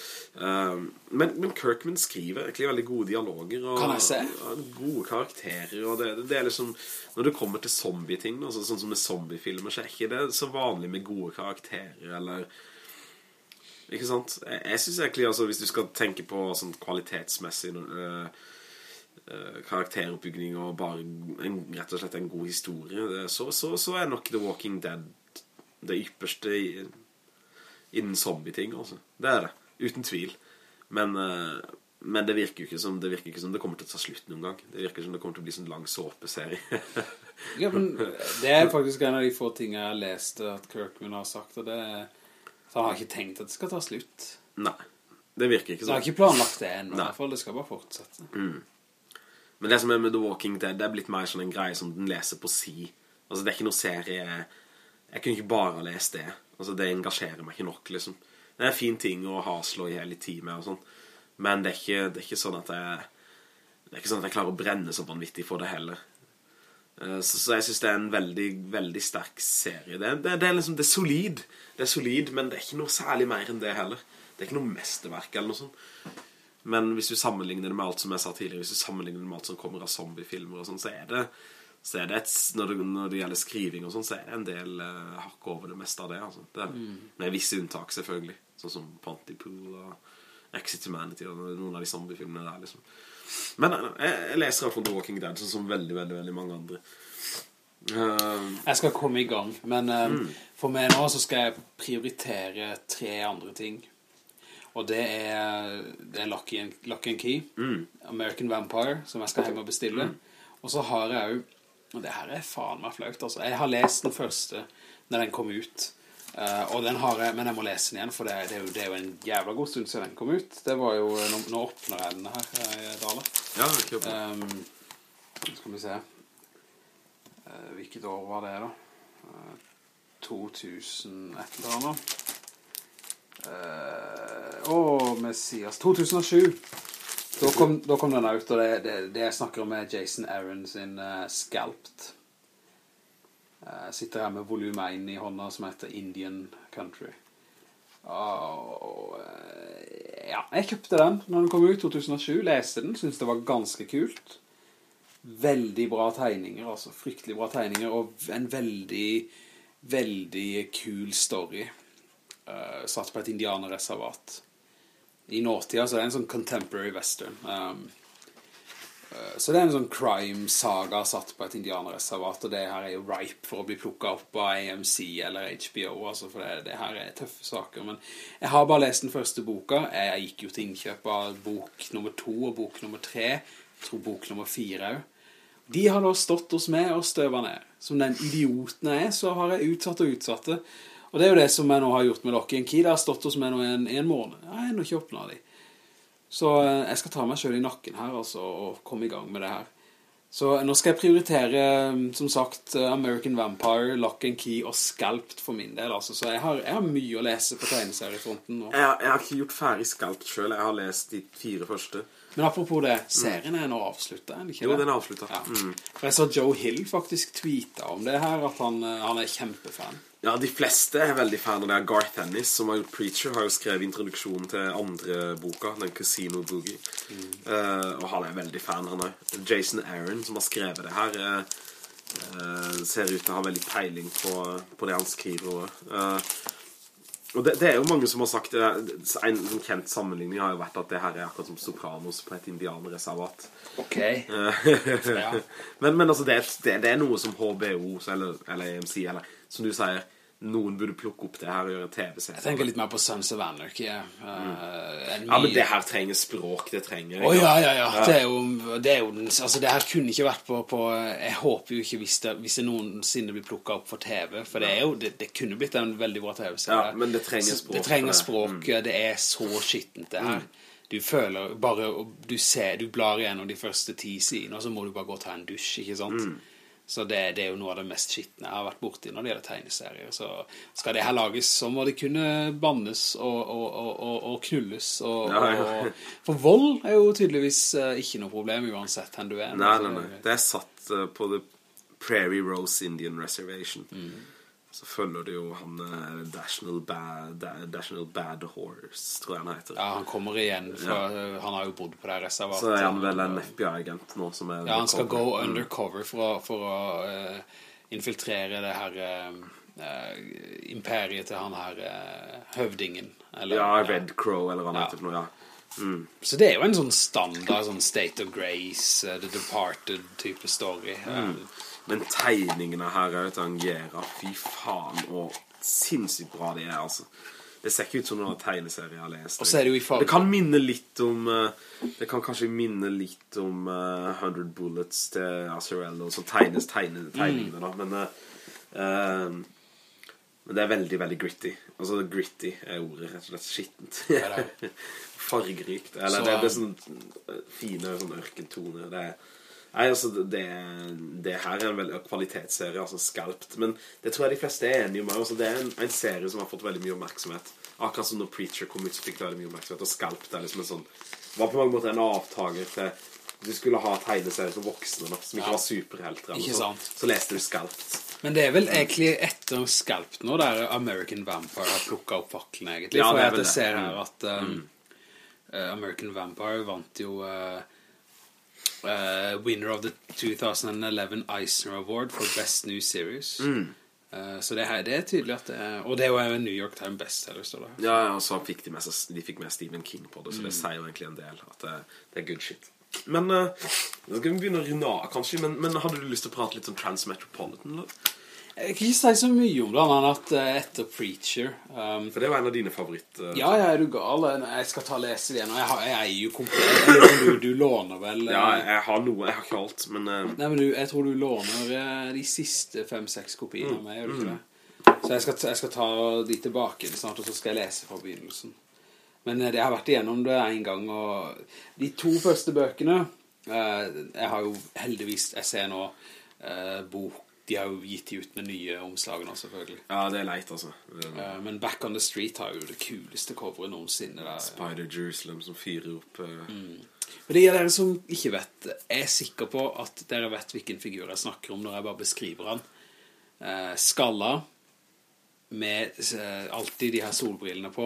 um, men, men Kirkman skriver egentlig veldig gode dialoger og, Kan jeg se? Ja, gode karakterer og det, det er liksom når det kommer til zombie-ting altså, sånn som med zombie-filmer, så er ikke det så vanlig med gode karakterer eller ikke sant? Jeg, jeg synes egentlig altså, hvis du skal tenke på sånn kvalitetsmessig øh, øh, karakteroppbygging og bare en, rett og slett en god historie så, så, så er nok The Walking Dead det ypperste i, innen zombie-ting altså. det er det, uten tvil men, øh, men det virker jo ikke som det ikke som det kommer til å ta slutt noen gang det virker som det kommer til å bli sånn lang såpeserie Ja, men det er faktisk en av de få tingene jeg har lest at Kirkman har sagt, og det er at han har ikke tenkt at det skal ta slutt. nei, det virker ikke sånn. han har sånn. ikke planlagt det ennå, i hvert fall. Det skal bare fortsette. Men det som er med The Walking Dead Det er blitt mer sånn en greie som den leser på si. Altså det er ikke noe serie. Jeg, kunne ikke bare lese lest det. Altså det engasjerer meg ikke nok liksom. Det er en fin ting å ha slå i hele tid med og sånn. Men det er, ikke, det er ikke sånn at jeg Det er ikke sånn at jeg klarer å brenne så vanvittig for det heller så, så jeg synes det er en veldig, veldig sterk serie. Det, det, det er liksom, det er solid. Det er solid, men det er ikke noe særlig mer enn det heller. Det er ikke noe mesterverk eller noe sånt. Men hvis du sammenligner det med alt som jeg sa tidligere Hvis du sammenligner det med alt som kommer av zombiefilmer og sånn Så er det, så er det et, når, det når det gjelder skriving og sånn Så er det en del uh, hakk over det meste av det, altså. det er. Med visse unntak selvfølgelig. Sånn som Pontypool og Exit Humanity Og noen av de zombiefilmene der liksom Men jeg, jeg leser i hvert fall The Walking Dead Sånn som veldig, veldig, veldig mange andre Uh, Jeg skal komme i gang, men um, for meg nå så skal jeg prioritere tre andre ting. Og det er, det er Lucky, and, Lucky, and Key, American Vampire, som jeg skal hjem og bestille. Og så har jeg jo, og det her er faen meg flaut, altså. Jeg har lest den første når den kom ut. Eh, og den har jeg, men jeg må lese den igjen, for det, det, er jo, det er jo en jævla god stund siden den kom ut. Det var jo, nå, nå åpner jeg den her, eh, Dale. Ja, ikke opp. Um, skal vi se Uh, Hvilket år var det da? Uh, 2000 et eller annet Eh, Åh, Messias 2007 da kom, da kom den ut Og det, det, det jeg snakker om er Jason Aaron sin eh, Scalped Eh, Jeg sitter her med volum 1 i hånda Som heter Indian Country og, eh, ja, jeg kjøpte den når den kom ut 2007, leste den, syntes det var ganske kult. Veldig bra tegninger, altså fryktelig bra tegninger, og en veldig, veldig kul story. Uh, satt på et indianerreservat. I nåtida så er det en sånn contemporary western. Um, eh, så det er en sånn crime-saga satt på et indianerreservat, og det her er jo ripe for å bli plukket opp av AMC eller HBO, altså, for det, det her er tøffe saker. Men jeg har bare lest den første boka. Jeg gikk jo til innkjøp av bok nummer to og bok nummer tre. Jeg tror bok nummer fire. De har da stått hos meg og støvet ned. Som den idioten jeg er, så har jeg utsatt og utsatt det. Og det er jo det som jeg nå har gjort med Lock and Key. Det har stått hos meg nå i en, en måned. Jeg har ennå ikke åpnet de. Så eh, jeg skal ta meg selv i nakken her altså, og komme i gang med det her. Så nå skal jeg prioritere, mm, som sagt, eh, American Vampire, Lock and Key og Scalped for min del. Altså. Så jeg har, jeg har mye å lese på tegneseriefronten nå. jeg, har- jeg har ikke gjort ferdig Scalp selv Jeg har lest de fire første Men apropos det, serien er nå avsluttet, er den ikke Jo, det? den er avsluttet Ja. mm. For jeg så Joe Hill faktisk tweeta om det her, at han, eh, han er kjempefan. Ja, de fleste er veldig fan av det. Garth Ennis, som er Preacher, har jo skrevet introduksjonen til andre boka, den Casino Boogie. Eh, og han er veldig fan, han òg. Jason Aaron, som har skrevet det her, eh, ser ut til å ha veldig peiling på, på det han skriver. Eh, Og det, det er jo mange som har sagt En sånn kjent sammenligning har jo vært at det her er akkurat som Sopranos på et indianerreservat. Ok. ja. men, men altså, det, det, det, er noe som HBO eller, eller AMC, eller som du sier noen burde plukke opp det her og gjøre en TV-serie. Jeg tenker litt mer på Sons of Anarchy. Uh, mm. Ja, men det her trenger språk, det trenger Å oh, ja, ja, ja. Det er jo, det er jo altså det her kunne ikke vært på, på Jeg håper jo ikke hvis det, hvis det noensinne blir plukket opp for TV, for det er jo, det, det kunne blitt en veldig bra TV-serie. Ja, men det trenger språk. Det trenger språk, mm. det er så skittent det her. Mm. Du føler bare, du ser, du blar igjennom de første ti sidene, og så må du bare gå og ta en dusj, ikke sant? Mm. Så det, det, er jo noe av det mest skittende jeg har vært borti når det gjelder tegneserier. Så skal det her lages, så må det kunne bannes og, og, og, og knulles. Ja, ja. for vold er jo tydeligvis uh, ikke noe problem uansett hvem du er. Nei, nei, nei. Det er satt uh, på The Prairie Rose Indian Reservation. Mm så følger du jo han National Bad, National Bad Horse, tror jeg han heter. Ja, han kommer igjen, for ja. han har jo bodd på det reservatet. Så er han vel en FBI-agent nå som er Ja, han skal gå undercover for å, for å uh, infiltrere det her uh, imperiet til han her uh, høvdingen. Eller, ja, Red Crow, eller han ja. heter noe, ja. Mm. Så det er jo en sånn standard, sånn State of Grace, The Departed-type story. Mm. Men tegningene her er jo Angera, fy faen, og sinnssykt bra de er, altså. Det ser ikke ut som noen tegneserie jeg har lest. Og så er det jo i. Det kan minne litt om uh, Det kan kanskje minne litt om uh, eh, 100 Bullets til Azarello, som tegnes tegne, tegningene, da. Men, uh, men det er veldig, veldig gritty. Altså, gritty er ordet, rett og slett skittent. Fargerikt. Eller så, det er sånn fine sånn ørkentoner. Det er Nei, altså, det, det her er en veldig kvalitetsserie, altså skalpt. Men det tror jeg de fleste er enige om. Altså, det er en, en, serie som har fått veldig mye oppmerksomhet. Akkurat som når Preacher kom ut, så fikk det veldig mye oppmerksomhet. Og skalpt er liksom en sånn var på mange måter en avtaker til du skulle ha tegneserier for voksne da, som ikke ja. var superhelter. Ikke. Så, så leste du skalpt. Men det er vel egentlig etter skalpt nå, der American Vampire har plukket opp fakkelen, egentlig. Ja, for jeg ser her at um, mm. uh, American Vampire vant jo... Uh, uh, winner of the 2011 Eisner Award for Best New Series. Mm. Uh, så det, her, det er tydelig at det er Og det var jo en New York Times bestseller står det. Ja, og så fikk de med, de fikk med Stephen King på det Så mm. det sier jo egentlig en del At det, det er good shit Men uh, skal vi begynne å runde av kanskje men, men hadde du lyst til å prate litt om Transmetropolitan? Eller? Jeg kan ikke si så mye om det, annet at uh, etter Preacher um, For det var en av dine favoritt uh, Ja, ja, er du gal Jeg skal ta og lese det igjen. Jeg, jeg, er jo komplett du, du, låner vel uh, Ja, jeg har noe, jeg har ikke alt Men, Nei, men du, jeg tror du låner de siste fem-seks kopiene mm, med, gjør du ikke mm. det? Så jeg skal, jeg skal, ta de tilbake snart Og så skal jeg lese fra begynnelsen Men det har vært igjennom det en gang Og de to første bøkene Jeg har jo heldigvis Jeg ser nå bok de har jo gitt de ut med nye omslagene selvfølgelig. Ja, det er leit, altså. Uh, men Back on the Street har jo det kuleste coveret noensinne. Der. Spider Jerusalem som fyrer opp... Uh... Mm. Men det er dere som ikke vet, jeg er sikker på at dere vet hvilken figur jeg snakker om når jeg bare beskriver han. Uh, skalla, med alltid de her solbrillene på.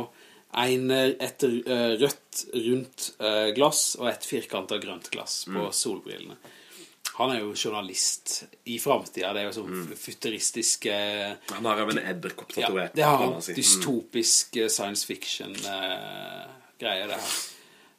En et rødt rundt glass, og et firkantet grønt glass på mm. solbrillene han er jo journalist i fremtiden, det er jo sånn mm. futuristisk Han har jo en edderkopp tatuert. Ja, det har han, dystopisk mm. science fiction uh, greie det her.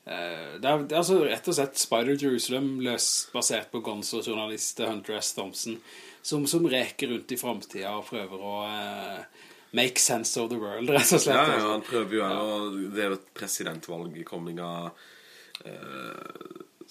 Uh, det, er, det, er, altså rett og slett Spider Jerusalem løs, basert på Gonzo-journalist Hunter S. Thompson som, som reker rundt i fremtiden og prøver å uh, make sense of the world, rett og slett. Ja, ja han prøver jo, ja. det er jo et presidentvalg i komming av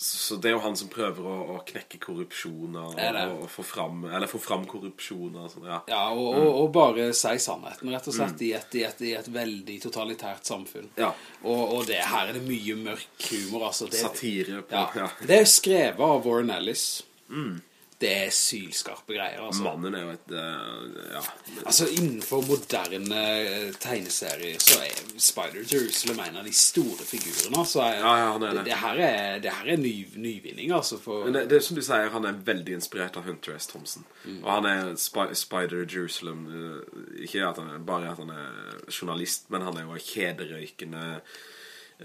så det er jo han som prøver å, å knekke korrupsjon og, og, få fram, eller få fram korrupsjon og sånn, ja. ja og, og, og, bare si sannheten, rett og slett, mm. i, et, i, et, i, et, veldig totalitært samfunn. Ja. Og, det her er det mye mørk humor, altså. Det, Satire på, ja. ja. Det er skrevet av Warren Ellis. Mm det er sylskarpe greier, altså. Mannen er jo et, uh, ja. Altså, innenfor moderne eh, tegneserier, så er Spider Jerusalem en av de store figurene, altså. Ja, ja, er det. Det her er, det her er ny, nyvinning, altså. For... Men det, det, er som du sier, han er veldig inspirert av Hunter S. Thompson. Mm. Og han er Sp Spider Jerusalem, uh, ikke at han er, bare at han er journalist, men han er jo kjederøykende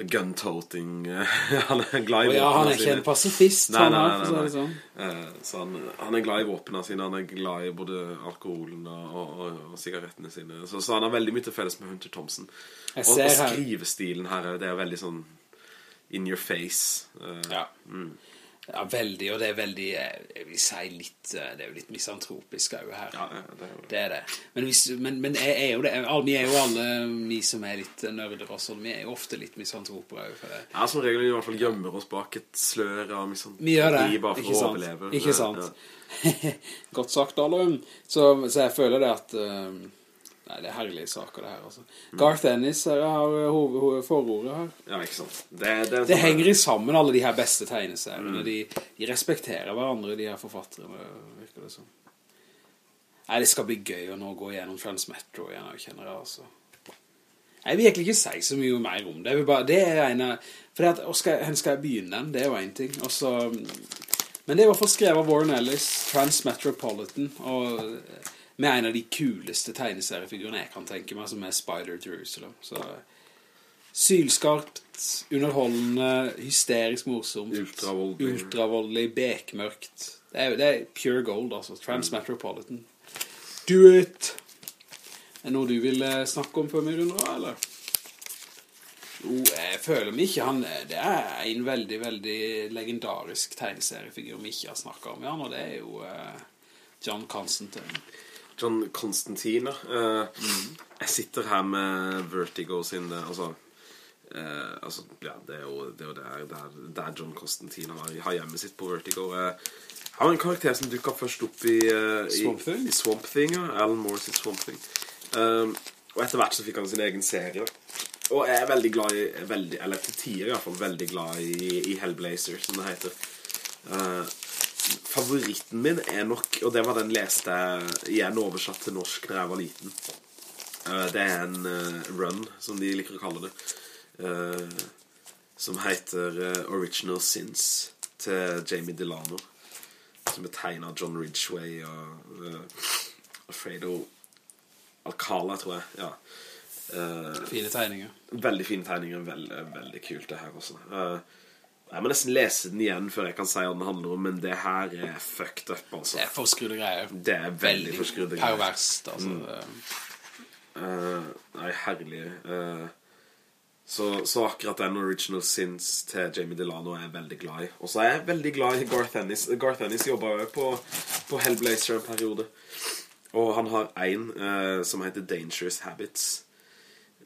gun-toting. han er glad i Og ja, han er ikke sine. en pasifist, Nei, han nei, nei, nei, sånn. Eh, Så han, han er glad i våpnene sine, han er glad i både alkoholen og, og, og, og sigarettene sine. Så, så han har veldig mye til felles med Hunter Thompson. Og, og skrivestilen her, det er veldig sånn in your face. Eh, Ja. Ja, veldig, og det er veldig, eh, jeg vil si litt, eh, det er jo litt misantropisk her. ja, det er jo Det er det. Men, hvis, men, men er, er jo det, vi er jo alle, vi som er litt nerder og sånn, vi er jo ofte litt misantroper for det. Ja, som regel i hvert fall gjemmer oss bak et slør av misantropi. Vi gjør det, bare for ikke å sant? overleve. Ikke Ja, sant? Godt sagt, Arlum. Så, så jeg føler det at... eh, nei, det er herlige saker det her, altså. Garth Ennis har forordet her. Ja, ikke sant. Det, det, Det henger i sammen, alle de her beste tegneseriene. De, de respekterer hverandre, de her forfatterne, virker det som. Nei, det skal bli gøy å nå gå gjennom Transmetro igjen, jeg kjenner det, altså. Jeg vil egentlig ikke si så mye mer om det. Bare, det er en av... For det at, skal, hvor skal jeg begynne den? Det er jo en ting. Og så... Men det er i hvert fall skrevet av Warren Ellis, Transmetropolitan, og med en av de kuleste tegneseriefigurene jeg kan tenke meg, som er Spider Jerusalem. Så sylskarpt, underholdende, hysterisk morsomt. Ultravoldelig. Ultravoldelig, bekmørkt. Det er, det er pure gold, altså. Transmetropolitan. Do it! Er det noe du vil eh, snakke om før vi runder eller? Jo, jeg føler meg ikke han, det er en veldig, veldig legendarisk tegneseriefigur vi ikke har snakket om, ja, og det er jo uh, John Constantine. John Constantine. Mm. Jeg sitter her med Vertigo sin eh, Altså, eh, altså ja, det er jo, det er der, der, der John Constantine har, har hjemmet sitt på Vertigo. Eh, han var en karakter som dukket først opp i, eh, i Swamp Thing? I Swamp Thing, ja. Alan Moore sitt Swamp Thing. Um, og etter hvert så fikk han sin egen serie. Og jeg er veldig glad i, veldig, eller til tider i hvert fall, veldig glad i, i Hellblazer, som det heter. Eh, favoritten min er nok, og det var den leste igjen oversatt til norsk da jeg var liten. Eh, det er en eh, run, som de liker å kalle det, eh, som heter Original Sins til Jamie Delano, som er tegnet av John Ridgway og uh, Alfredo Alcala, tror jeg. Ja. Fine tegninger. Veldig fine tegninger, veldig, veldig kult det her også. Eh, jeg må nesten lese den igjen før jeg kan si hva den handler om, men det her er fucked up, altså. Det er forskrudde greier. Det er veldig forskrudde greier. perverst, altså. Eh, nei, herlig. Uh, så, så akkurat den Original Sins til Jamie Delano er jeg veldig glad i. Og så er jeg veldig glad i Garth Ennis. Garth Ennis jobba jo på, på Hellblazer en periode. Og han har en uh, som heter Dangerous Habits.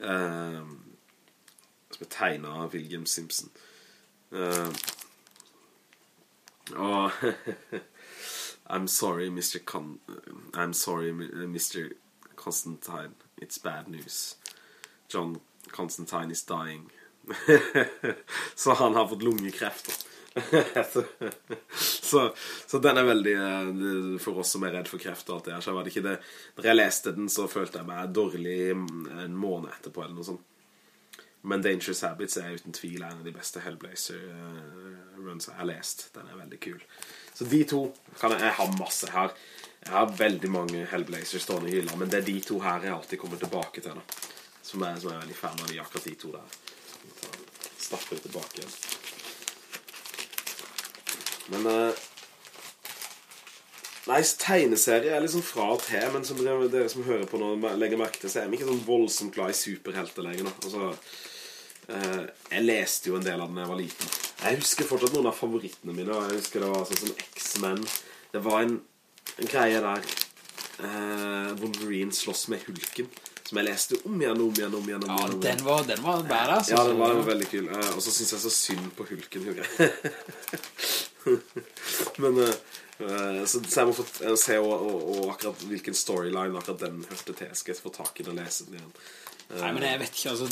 eh, som er tegnet av William Simpson. Eh, og I'm sorry, Mr. Con I'm sorry, Mr. Constantine. It's bad news. John Constantine is dying. så han har fått lungekreft. så, så den er veldig eh, For oss som er redd for kreft og alt det her, så var det ikke det Når jeg leste den, så følte jeg meg dårlig en måned etterpå, eller noe sånt. Men Dangerous Habits er uten tvil en av de beste Hellblazer-runs jeg har lest. Den er veldig kul. Så de to kan jeg, jeg har masse her. Jeg har veldig mange Hellblazer stående i hylla, men det er de to her jeg alltid kommer tilbake til. da Som er, som er veldig fan av de, akkurat de to der. Stapper tilbake igjen. Men uh, Nei, tegneserie er liksom fra og til, men som dere, dere som hører på nå, legger merke til, så er vi ikke sånn voldsomt glad i superhelter lenger. nå. Altså, eh, jeg leste jo en del av den da jeg var liten. Jeg husker fortsatt noen av favorittene mine. Jeg husker det var sånn som X-Men. Det var en, en greie der eh, Wolverine slåss med Hulken, som jeg leste om igjen om igjen. om igjen, om Ja, igjen, om igjen. den var, den var badass. Ja, altså. den var, den var veldig kul. Eh, og så syns jeg så synd på Hulken. Men eh, eh, så, så jeg må få eh, se og, og, og akkurat hvilken storyline akkurat den hørte til. Skal jeg få tak i den og lese den igjen. Eh, Nei, men jeg vet ikke, altså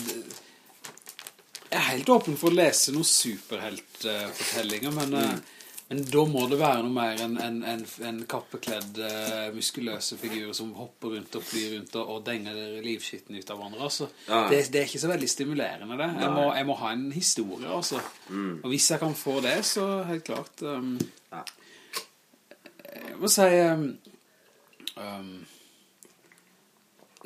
Jeg er helt åpen for å lese noen superheltfortellinger, men, Mm. eh, men da må det være noe mer enn en, en, en kappekledd, eh, muskuløse figur som hopper rundt og flyr rundt og, og denger livskitten ut av hverandre. Altså. Ja. Det, det er ikke så veldig stimulerende, det. Jeg må, jeg må ha en historie, altså. Mm. Og hvis jeg kan få det, så helt klart... Um, Ja. jeg må si... Um, um,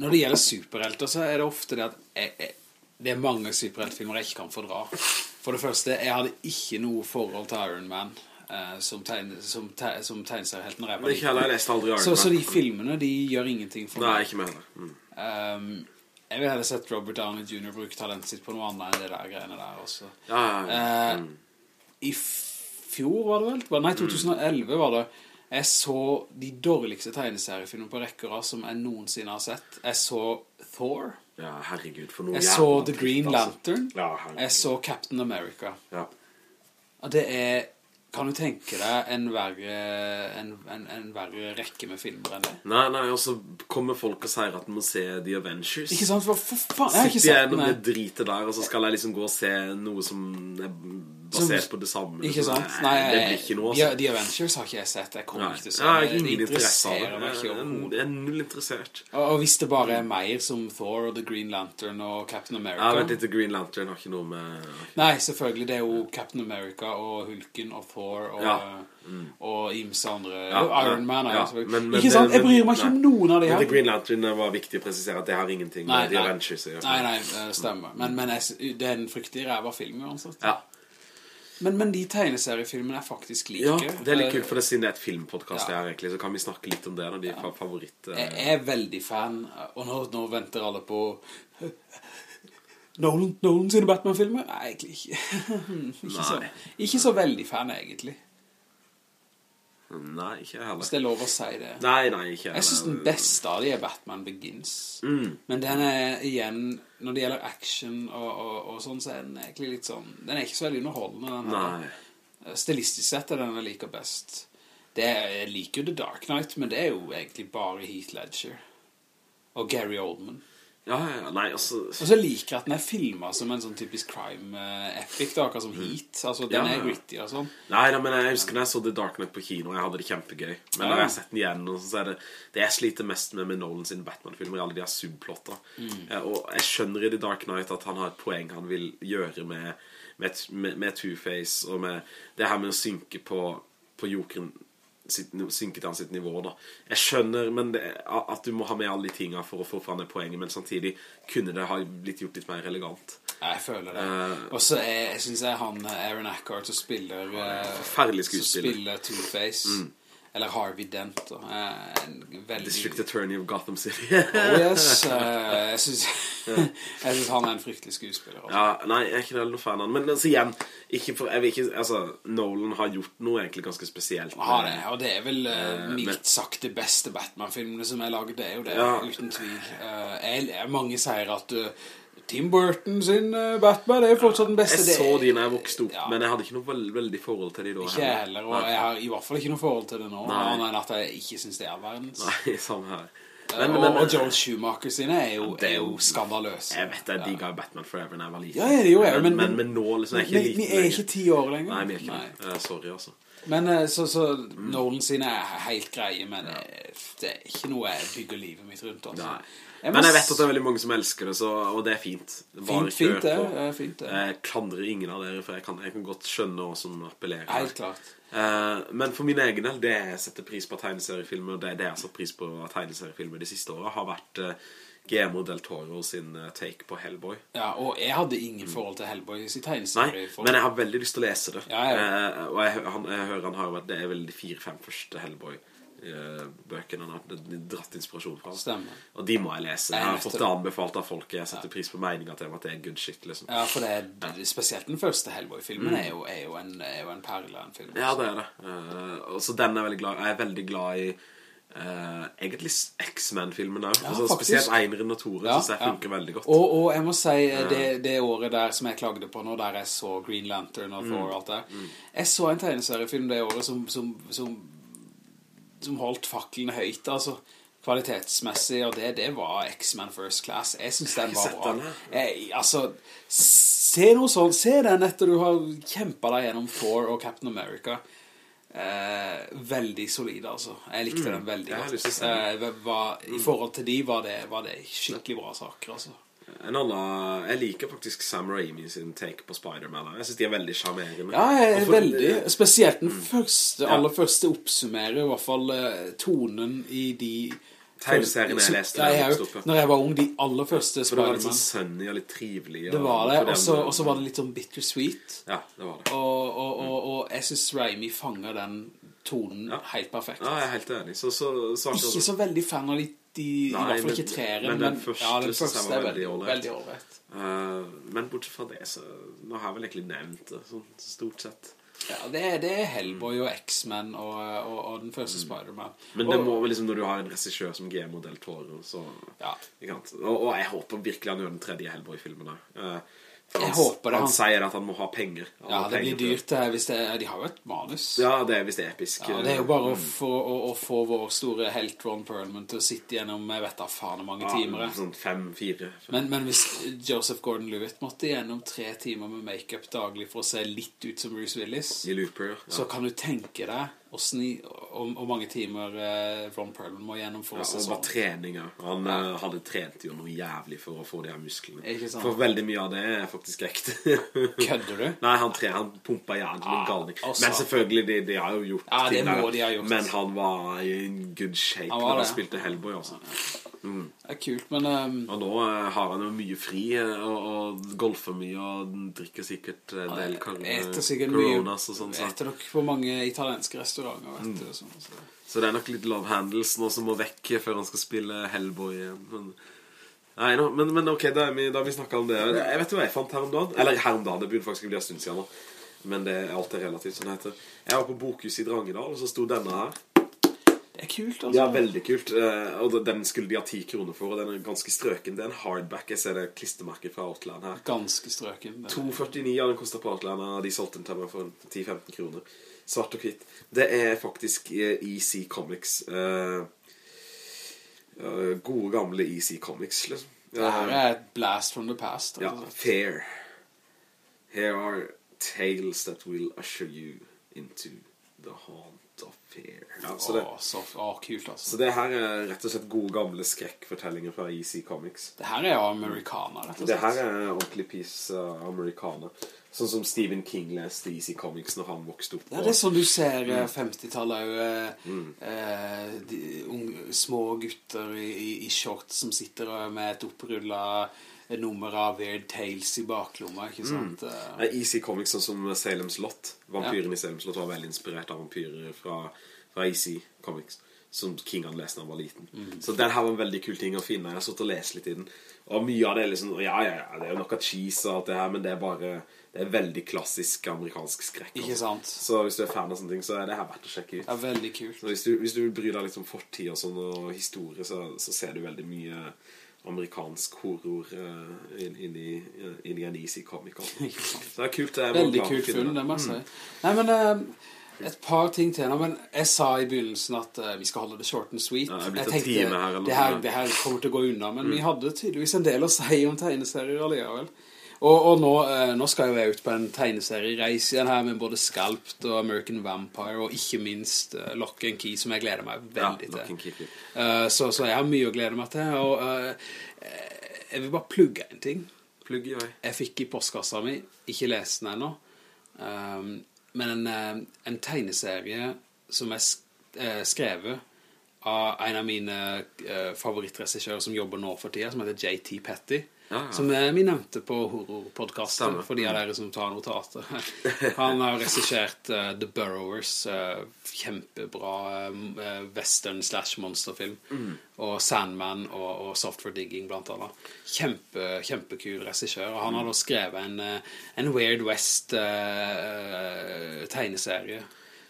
når det gjelder superhelter, så er det ofte det at jeg, jeg, det er mange superheltfilmer jeg ikke kan fordra. For det første, jeg hadde ikke noe forhold til Iron Man eh, som, tegn, som, te, som tegneseriehelten ikke heller, jeg leste aldri Iron Så, så de filmene, de gjør ingenting for Nei, meg. ikke med heller. Mm. Um, jeg vil heller sett Robert Downey Jr. bruke talentet sitt på noe annet enn det der greiene der også. Ja, ja, ja. Eh, Mm. I fjor var det vel? Nei, 2011 var det. Jeg så de dårligste tegneseriefilmene på rekker som jeg noensinne har sett. Jeg så Thor. Ja, herregud, for noe Jeg så The Green altså. Lantern. Ja, herregud. Jeg så Captain America. Ja. Og det er... Kan du tenke deg en verre, en, en, en verre rekke med filmer enn det? Nei, nei, og så kommer folk og sier at de må se The Avengers. Ikke sant? For, for faen, jeg har ikke Sitter jeg sett gjennom den. det dritet der, og så skal jeg liksom gå og se noe som er basert på det samme. Ikke liksom. sant? Nei, det blir ikke noe, The, altså. The Avengers har ikke jeg sett. Jeg kommer ikke til å se det. Det interesserer meg ikke er- overhodet. Jeg er null interessert. Og, og hvis det bare er mer som Thor og The Green Lantern og Captain America Ja, vet The Green Lantern har ikke noe med... Nei, selvfølgelig, det er jo Captain America og Hulken og Thor og, Ja. og ymse andre Ja, Iron Man er ja, selvfølgelig men- men Ikke sant? Jeg bryr meg ikke nei. om noen av de Men The Green Lantern var viktig å presisere at det har ingenting Nei, med The nei. Avengers å gjøre. Nei, nei, det stemmer Men, men jeg, det er en fryktig ræva film uansett Ja. Men, men de tegneseriefilmene er faktisk like ja, det er litt kult, for det siden det er et filmpodcast Ja. her egentlig, så kan vi snakke litt om det, når de ja. favoritt... eh, Jeg er veldig fan Og nå, nå venter alle på Nolan, Nolan sine Batman-filmer? Nei, egentlig ikke ikke, så, ikke så veldig fan egentlig Nei, ikke heller. Hvis det er lov å si det Nei, nei, ikke heller. Jeg synes den beste av de er Batman Begins Mm. Men den er igjen Når det gjelder action og, og, og sånn Så er den egentlig litt sånn Den er ikke så veldig underholdende den her. Nei. Stilistisk sett er den jeg liker best det Jeg liker jo The Dark Knight Men det er jo egentlig bare Heath Ledger Og Gary Oldman Ja, ja, nei, altså... Og så liker jeg at den er filmet som en sånn typisk crime-epic da, akkurat som Heat Altså den Mm. Ja, er gritty og sånn Nei, da, men jeg husker når jeg så The Dark Knight på kino, jeg hadde det kjempegøy. Men Ja. når jeg har sett den igjen, og så er det det jeg sliter mest med med Nolan sin Batman-filmer, alle de her subplotter. Mm. Eh, Og jeg skjønner i The Dark Knight at han har et poeng han vil gjøre med, med, med, med Two-Face, og med det her med å synke på, på jokeren sitt, synke til han sitt nivå da. Jeg skjønner men det, at du må ha med alle de tingene for å få fram det poenget, men samtidig kunne det ha blitt gjort litt mer elegant. Jeg føler det Uh, Og så jeg synes jeg han Aaron Eckhart som spiller Forferdelig Som skuespiller. Mm. spiller Two-Face Eller Harvey Dent da, en veldig District Attorney of Gotham City. Oh yes eh, Jeg synes Jeg synes han er en fryktelig skuespiller også. Ja, nei, jeg er ikke noe fan av han Men altså igjen, for, ikke, altså, Nolan har gjort noe egentlig ganske spesielt Ja, det, og det er vel uh, mildt sagt det beste Batman-filmene som er laget, det er jo det, Ja. uten tvil. uh, jeg, mange sier at eh, Tim Burton sin eh, Batman er fortsatt den beste. Jeg så de når jeg vokste opp Ja. Men jeg hadde ikke noe veld, veldig forhold til de da Ikke heller, og jeg har i hvert fall ikke noe forhold til det nå, Nei. annet enn at jeg ikke synes det er verdens. Nei, samme her Men, men, og, men, og Joel Schumacher sine er jo, det er jo jo- skandaløse. Jeg vet jeg ga Batman Forever når jeg var liten Ja, det jeg, men, men- men, men nå liksom, er jeg ikke vi er ikke ti år lenger. Nei, vi er ikke det Uh, Sorry altså Men eh, så, så Nolan sine er helt greie, men ja. det er ikke noe jeg bygger livet mitt rundt. Altså. Nei. Jeg Men jeg vet at det er veldig mange som elsker det så, Og det er fint Bare Fint, fint det, eh, fint det. Jeg klandrer ingen av dere For jeg kan, jeg kan godt skjønne hva som appellerer Helt klart. Uh, men for min egen del, det jeg setter pris på tegneseriefilmer, det, det jeg har satt pris på tegneseriefilmer de siste årene, har vært uh, Guillermo del Toro sin eh, take på Hellboy. Ja, og jeg hadde ingen forhold til Hellboy i Nei, tegneserie. for- men jeg har veldig lyst til å lese det. Ja, ja. Eh, og jeg, han, jeg hører han har vært, det er vel de fire-fem første Hellboy-bøkene han har dratt inspirasjon fra. Stemmer. Og de må jeg lese. Jeg har fått det anbefalt av folk. Jeg setter pris på meningen til at det er good shit, liksom. Ja, for det er, spesielt den første Hellboy-filmen er, er, er jo en perle av en film. Også. Ja, det er det. Eh, og så den er veldig glad Jeg er veldig glad i uh, egentlig X-Men-filmen også. Ja, altså, spesielt Eineren og Tore Ja, synes jeg ja. funker veldig godt. Og, og jeg må si, eh, det, det året der som jeg klagde på nå, der jeg så Green Lantern og Mm. Thor og alt det, jeg så en tegneseriefilm det året som, som, som, som holdt faklene høyt, altså kvalitetsmessig, og det, det var X-Men First Class. Jeg synes den var bra. Jeg, altså, se noe sånn, se den etter du har kjempet deg gjennom Thor og Captain America. Eh, veldig solid altså Jeg likte den veldig godt. Eh, var, I forhold til de var det, var det skikkelig bra saker altså. En annen Jeg liker faktisk Sam Raimi sin take på Spider-Man. Jeg synes de er veldig charmerende. Ja, for- veldig Spesielt den Mm. første, aller første oppsummerer i hvert fall eh, tonen i de Tegneserien jeg leste Ja, jeg jeg ja. Når jeg var ung, de aller første For det var litt sånn Spider-Man. sunny og litt trivelig. Det var det, og så- og så var det litt sånn bittersweet. Ja, det var det. Og, og, og, og jeg synes Raimi fanger den tonen Ja. helt perfekt. Ja, jeg er helt enig. Så, så, så Ikke så veldig fan av de, de i hvert fall ikke treeren, men men, den første ja, den første var veldig ålreit. Eh, men bortsett fra det, så nå har jeg vel egentlig nevnt det, sånn stort sett. Ja, det, er- det er Hellboy og X-Men og, og, og den første Spider-Man. Mm. Men det Og- må vel liksom, når du har en regissør som Guillermo del Toro, så... Ja. Og, og jeg håper virkelig han gjør den tredje Hellboy-filmen Ja Eh, for Jeg håper det, Han, sier at han må ha penger. Han Ja, det penger blir dyrt det, hvis det, de har jo et manus. Ja, det er hvis det er episk. Ja, det er jo bare å få, å, å få vår store helt Ron Perlman til å sitte gjennom, jeg vet da faen mange timer. Ja, jeg. sånn fem, fire. Men, men hvis Joseph Gordon-Lewitt måtte gjennom tre timer med make-up daglig for å se litt ut som Bruce Willis, I Looper, ja. så kan du tenke deg hvordan sni, og, og, mange timer eh, Ron Perlman må gjennom for Ja, og bare sånn. treninger. Han eh, hadde trent jo noe jævlig for å få de her musklene. For veldig mye av det er faktisk ekte. Kødder du? Nei, han, tre, han pumpa jævlig Ja, galning. altså. Men selvfølgelig, de, de har jo gjort Ja, det ting der. Men han var i en good shape Han når han spilte Hellboy, altså. Det er kult, men um, Og nå eh, har han jo mye fri, eh, og, og golfer mye, og drikker sikkert en del coronas etter sikkert mye coronas og sånn. Så. Etter nok på mange italienske restauranter, vet Mm. du. og Sånn, så. så det er nok litt love handles nå som må vekk før han skal spille Hellboy igjen. Men, nei, no, men, men ok, da har vi, da vi snakket om det. Jeg vet jo hva jeg fant her om dagen. Eller her om dagen, det begynner faktisk å bli en stund siden nå. Men det er alt er relativt, sånn heter. Jeg var på Bokhuset i Drangedal, og så sto denne her. Er kult, altså. Ja, veldig kult. eh, Og den skulle de ha 10 kroner for, og den er ganske strøken. Det er en hardback. Jeg ser det klistermerket fra Outland her. Ganske strøken. Det- 2,49 har den kostet på Outland, og de solgte den til meg for 10-15 kroner. Svart og hvitt. Det er faktisk eh, EC Comics. eh, gode, gamle EC Comics, liksom. Det her er et blast from the past. Ja, altså. fair. Here are tales that will usher you into the haunt fear. Ja, så det, Åh, så, å, kult, altså. så det her er rett og slett gode, gamle skrekkfortellinger fra EC Comics. Det her er jo amerikaner, rett og Det her er ordentlig piece uh, americana. Sånn som Stephen King leste EC Comics når han vokste opp. Ja, det er sånn du ser Mm. eh, 50-tallet òg. Eh, eh, de unge- små gutter i, i, i shorts som sitter eh, med et opprulla nummer av Weird Tales i baklomma, ikke sant? Mm. EC Comics, sånn som Salem's Lot. Vampyren i Salem's Lot var veldig inspirert av vampyrer fra, fra Easy Comics. Som King han leste da han var liten. Så den her var en veldig kul ting å finne. Jeg har satt og lest litt i den. Og mye av det er liksom Ja, ja, ja, det er jo noe cheese og alt det her, men det er bare Det er veldig klassisk amerikansk skrekk. Ikke altså. sant? Så hvis du er fan av sånne ting, så er det her verdt å sjekke ut. det er veldig kult. Så hvis du, hvis du bryr deg litt om fortid og sånn og historie, så, så ser du veldig mye amerikansk horror uh, inn, inn, i, inn i en altså. Så det er kult. Det er Veldig kult funn, det. må jeg si. Nei, men uh, et par ting til nå, men jeg sa i begynnelsen at uh, vi skal holde det short and sweet. Ja, jeg tenkte, her, det her, det her kommer til å gå unna, men Mm. vi hadde tydeligvis en del å si om tegneserier allikevel. Og, og nå, eh, nå skal jo jeg ut på en tegneseriereis igjen her med både Skalpt og American Vampire, og ikke minst uh, Lock and Key, som jeg gleder meg veldig ja, til. Uh, så, så jeg har mye å glede meg til, og uh, jeg vil bare plugge en ting Plugg i vei. jeg fikk i postkassa mi, ikke lest den ennå, um, men en, en tegneserie som er sk skrevet av en av mine favorittregissører som jobber nå for tida, som heter J.T. Petty. Ja. Som eh, vi nevnte på horrorpodcasten, for de av dere som tar notater. Han har regissert uh, The Burrowers, uh, kjempebra uh, western slash monsterfilm, Mm. og Sandman og, og Software Digging blant annet. Kjempe, kjempekul regissør. Og han har da skrevet en, eh, en Weird West eh, tegneserie.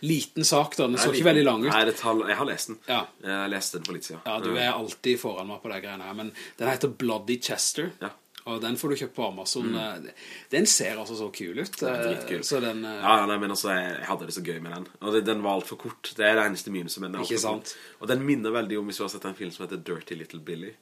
Liten sak da, den så ikke veldig lang ut. Nei, tar, jeg har lest den. Ja. Jeg har lest den for litt siden. Ja, du er alltid foran meg på de greiene her, men den heter Bloody Chester. Ja. Og den får du kjøpt på Amazon. Den ser altså så kul ut. er. Så den... eh, Ja, nei, men altså, jeg, jeg hadde det så gøy med den. Og det, den var alt for kort. Det er det eneste minuset med den. Ikke sant? Og den minner veldig om hvis du har sett en film som heter Dirty Little Billy.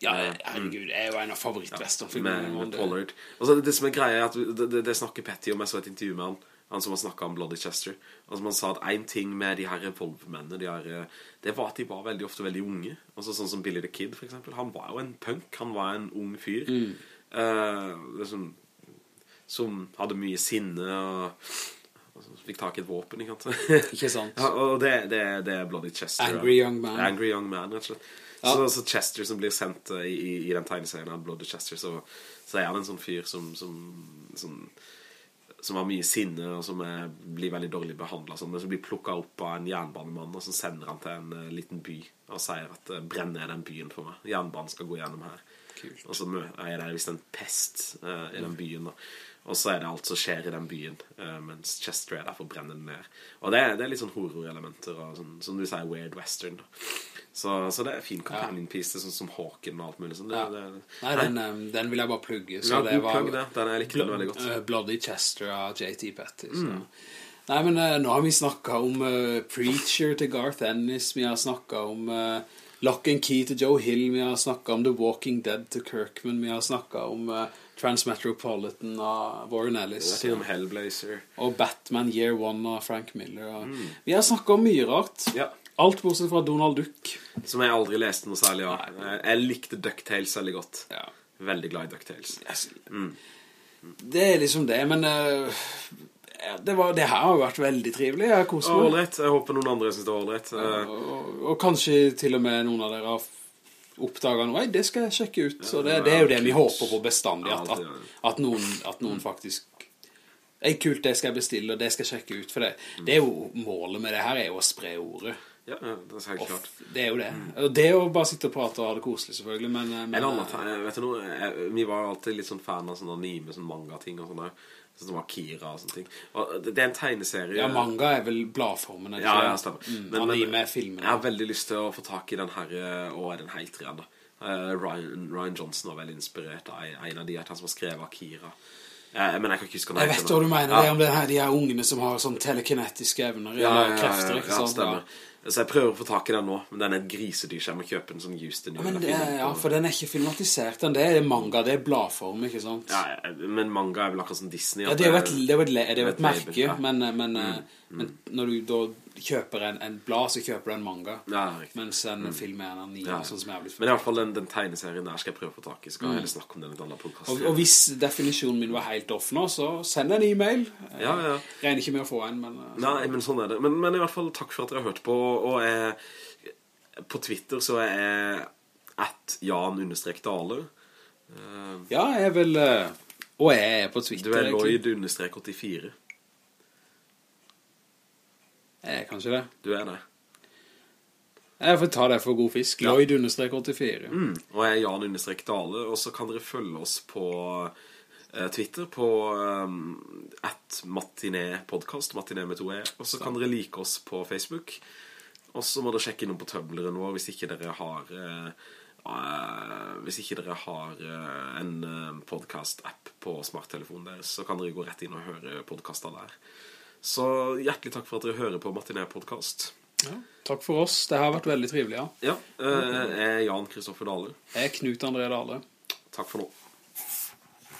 Ja, herregud, det er jo en av favorittwesternfilmene. med, med Pollard. Og så det, det som er greia er at det, det, det snakker Petty om, jeg så et intervju med han, han som har snakket om Bloody Chester. Og som han sa at en ting med de her revolvermennene, de her, eh, det var at de var veldig ofte veldig unge. Altså sånn som Billy the Kid, for eksempel. Han var jo en punk, han var en ung fyr. Mm. Eh, liksom, som hadde mye sinne og altså, fikk tak i et våpen, ikke sant? Ikke sant? Ja, og det, det, det er Bloody Chester. Angry young man. Angry young man, rett og slett. Ja. Så, så Chester som blir sendt eh, i, i, i den tegneserien av Bloody Chester, så, så er han en sånn fyr som, som, som, som har mye sinne, og som er, blir veldig dårlig behandlet, sånn, som blir plukket opp av en jernbanemann, og så sender han til en uh, liten by, og sier at uh, brenn ned den byen for meg. Jernbanen skal gå gjennom her. Kult. Og så er det visst en pest uh, i den byen da. Og så er det alt som skjer i den byen, mens Chester er der for å brenne den ned. Og det, det er litt sånn horrorelementer, og sånn, som du sier, weird western. Da. Så, så det er fin companion piece, sånn som Hawken og alt mulig sånn. Det, det, Nei, den, eh, den vil jeg bare plugge. Så Ja, det var plugg det. Den jeg likte den veldig godt. eh, Bloody Chester av J.T. Petty. Så. Mm. Nei, men eh, nå har vi snakket om uh, Preacher til Garth Ennis, vi har snakket om uh, Lock and Key til Joe Hill, vi har snakket om The Walking Dead til Kirkman, vi har snakket om uh, Transmetropolitan av Warren Ellis. og Hellblazer. Og Batman Year One av Frank Miller. Og Vi har snakket om mye rart. Mm. Ja. Alt bortsett fra Donald Duck. Som jeg aldri leste noe særlig av. Jeg, jeg likte DuckTales veldig godt. Ja. Veldig glad i DuckTales. Det er liksom det, men uh, det, var, det her har vært veldig trivelig. Jeg har meg. Ålreit. Jeg håper noen andre synes det var ålreit. Ja, Og, og kanskje til og med noen av dere har oppdaget noe. Nei, det skal jeg sjekke ut. Så det, det er jo det vi håper på bestandig. At, at, at, noen, at noen faktisk er kult, det skal jeg bestille, og det skal jeg sjekke ut. For det, det er jo målet med det her, er jo å spre ordet. Ja, ja, det er helt klart. Det er jo det. Og det er jo bare å sitte og prate og ha det koselig, selvfølgelig. Men, men En annen ting, vet du noe, jeg, vi var jo alltid litt sånn fan av sånne anime, sånne manga-ting og sånne, sånn som Akira og sånne ting. Og det er en tegneserie. ja, manga er vel bladformen, ikke? Ja, ja, stemmer. Mm, Men- men- anime er filmen. Jeg har veldig lyst til å få tak i den her, eh, og er den helt ren da. Eh, Ryan, Ryan Johnson var veldig inspirert av en av de han som har skrevet Akira. Jeg, men jeg kan ikke huske Jeg vet hva du mener, Ja. det er om det her, de her ungene som har sånn telekinetiske evner, Ja, eller ja, ja, krefter, ja, ikke ja, sant? stemmer. Så jeg prøver å få tak i den nå, men den er et grisedyr, så jeg må kjøpe en sånn Houston. Ja, men det, er- ja, for den er ikke filmatisert, den. det er manga, det er bladform, ikke sant? Ja, men manga er vel akkurat som Disney. Ja, det er jo et, det er et, det er et et merke, ja. Mm, men, men, eh, men når du da kjøper en, en blad, så kjøper du en manga. Ja. Mens en film er en anime, Ja. sånn som jeg har blitt Men i hvert fall den, den tegneserien der skal jeg prøve å få tak i, Skal mm. heller snakke om den i et annet podcast. Mm. og, og hvis definisjonen min var helt off nå, så send en e-mail. Ja, ja. regner ikke med å få en, men... Så. Nei, men sånn er det. Men, men i hvert fall takk for at dere har hørt på, og jeg, på Twitter så er jeg at Jan-Dale. Eh, Ja, jeg er vel... eh, Og jeg er på Twitter, Du er egentlig. Lloyd-84. Jeg er kanskje det. Du er det. Jeg får ta det for god fisk. Lloyd-84. Mm. Og jeg er Jan-Dale, og så kan dere følge oss på eh, Twitter på um, at matinépodcast, matiné med to e, og så kan dere like oss på Facebook. Og så må dere sjekke innom på tøbleren vår hvis ikke dere har uh, eh, Hvis ikke dere har uh, en uh, podcast-app på smarttelefonen deres, så kan dere gå rett inn og høre podcaster der. Så hjertelig takk for at dere hører på Martinet-podcast. Ja, takk for oss. Det har vært veldig trivelig, ja. Ja, eh, jeg er Jan Kristoffer Dale. Jeg er Knut André Dale. Takk for nå.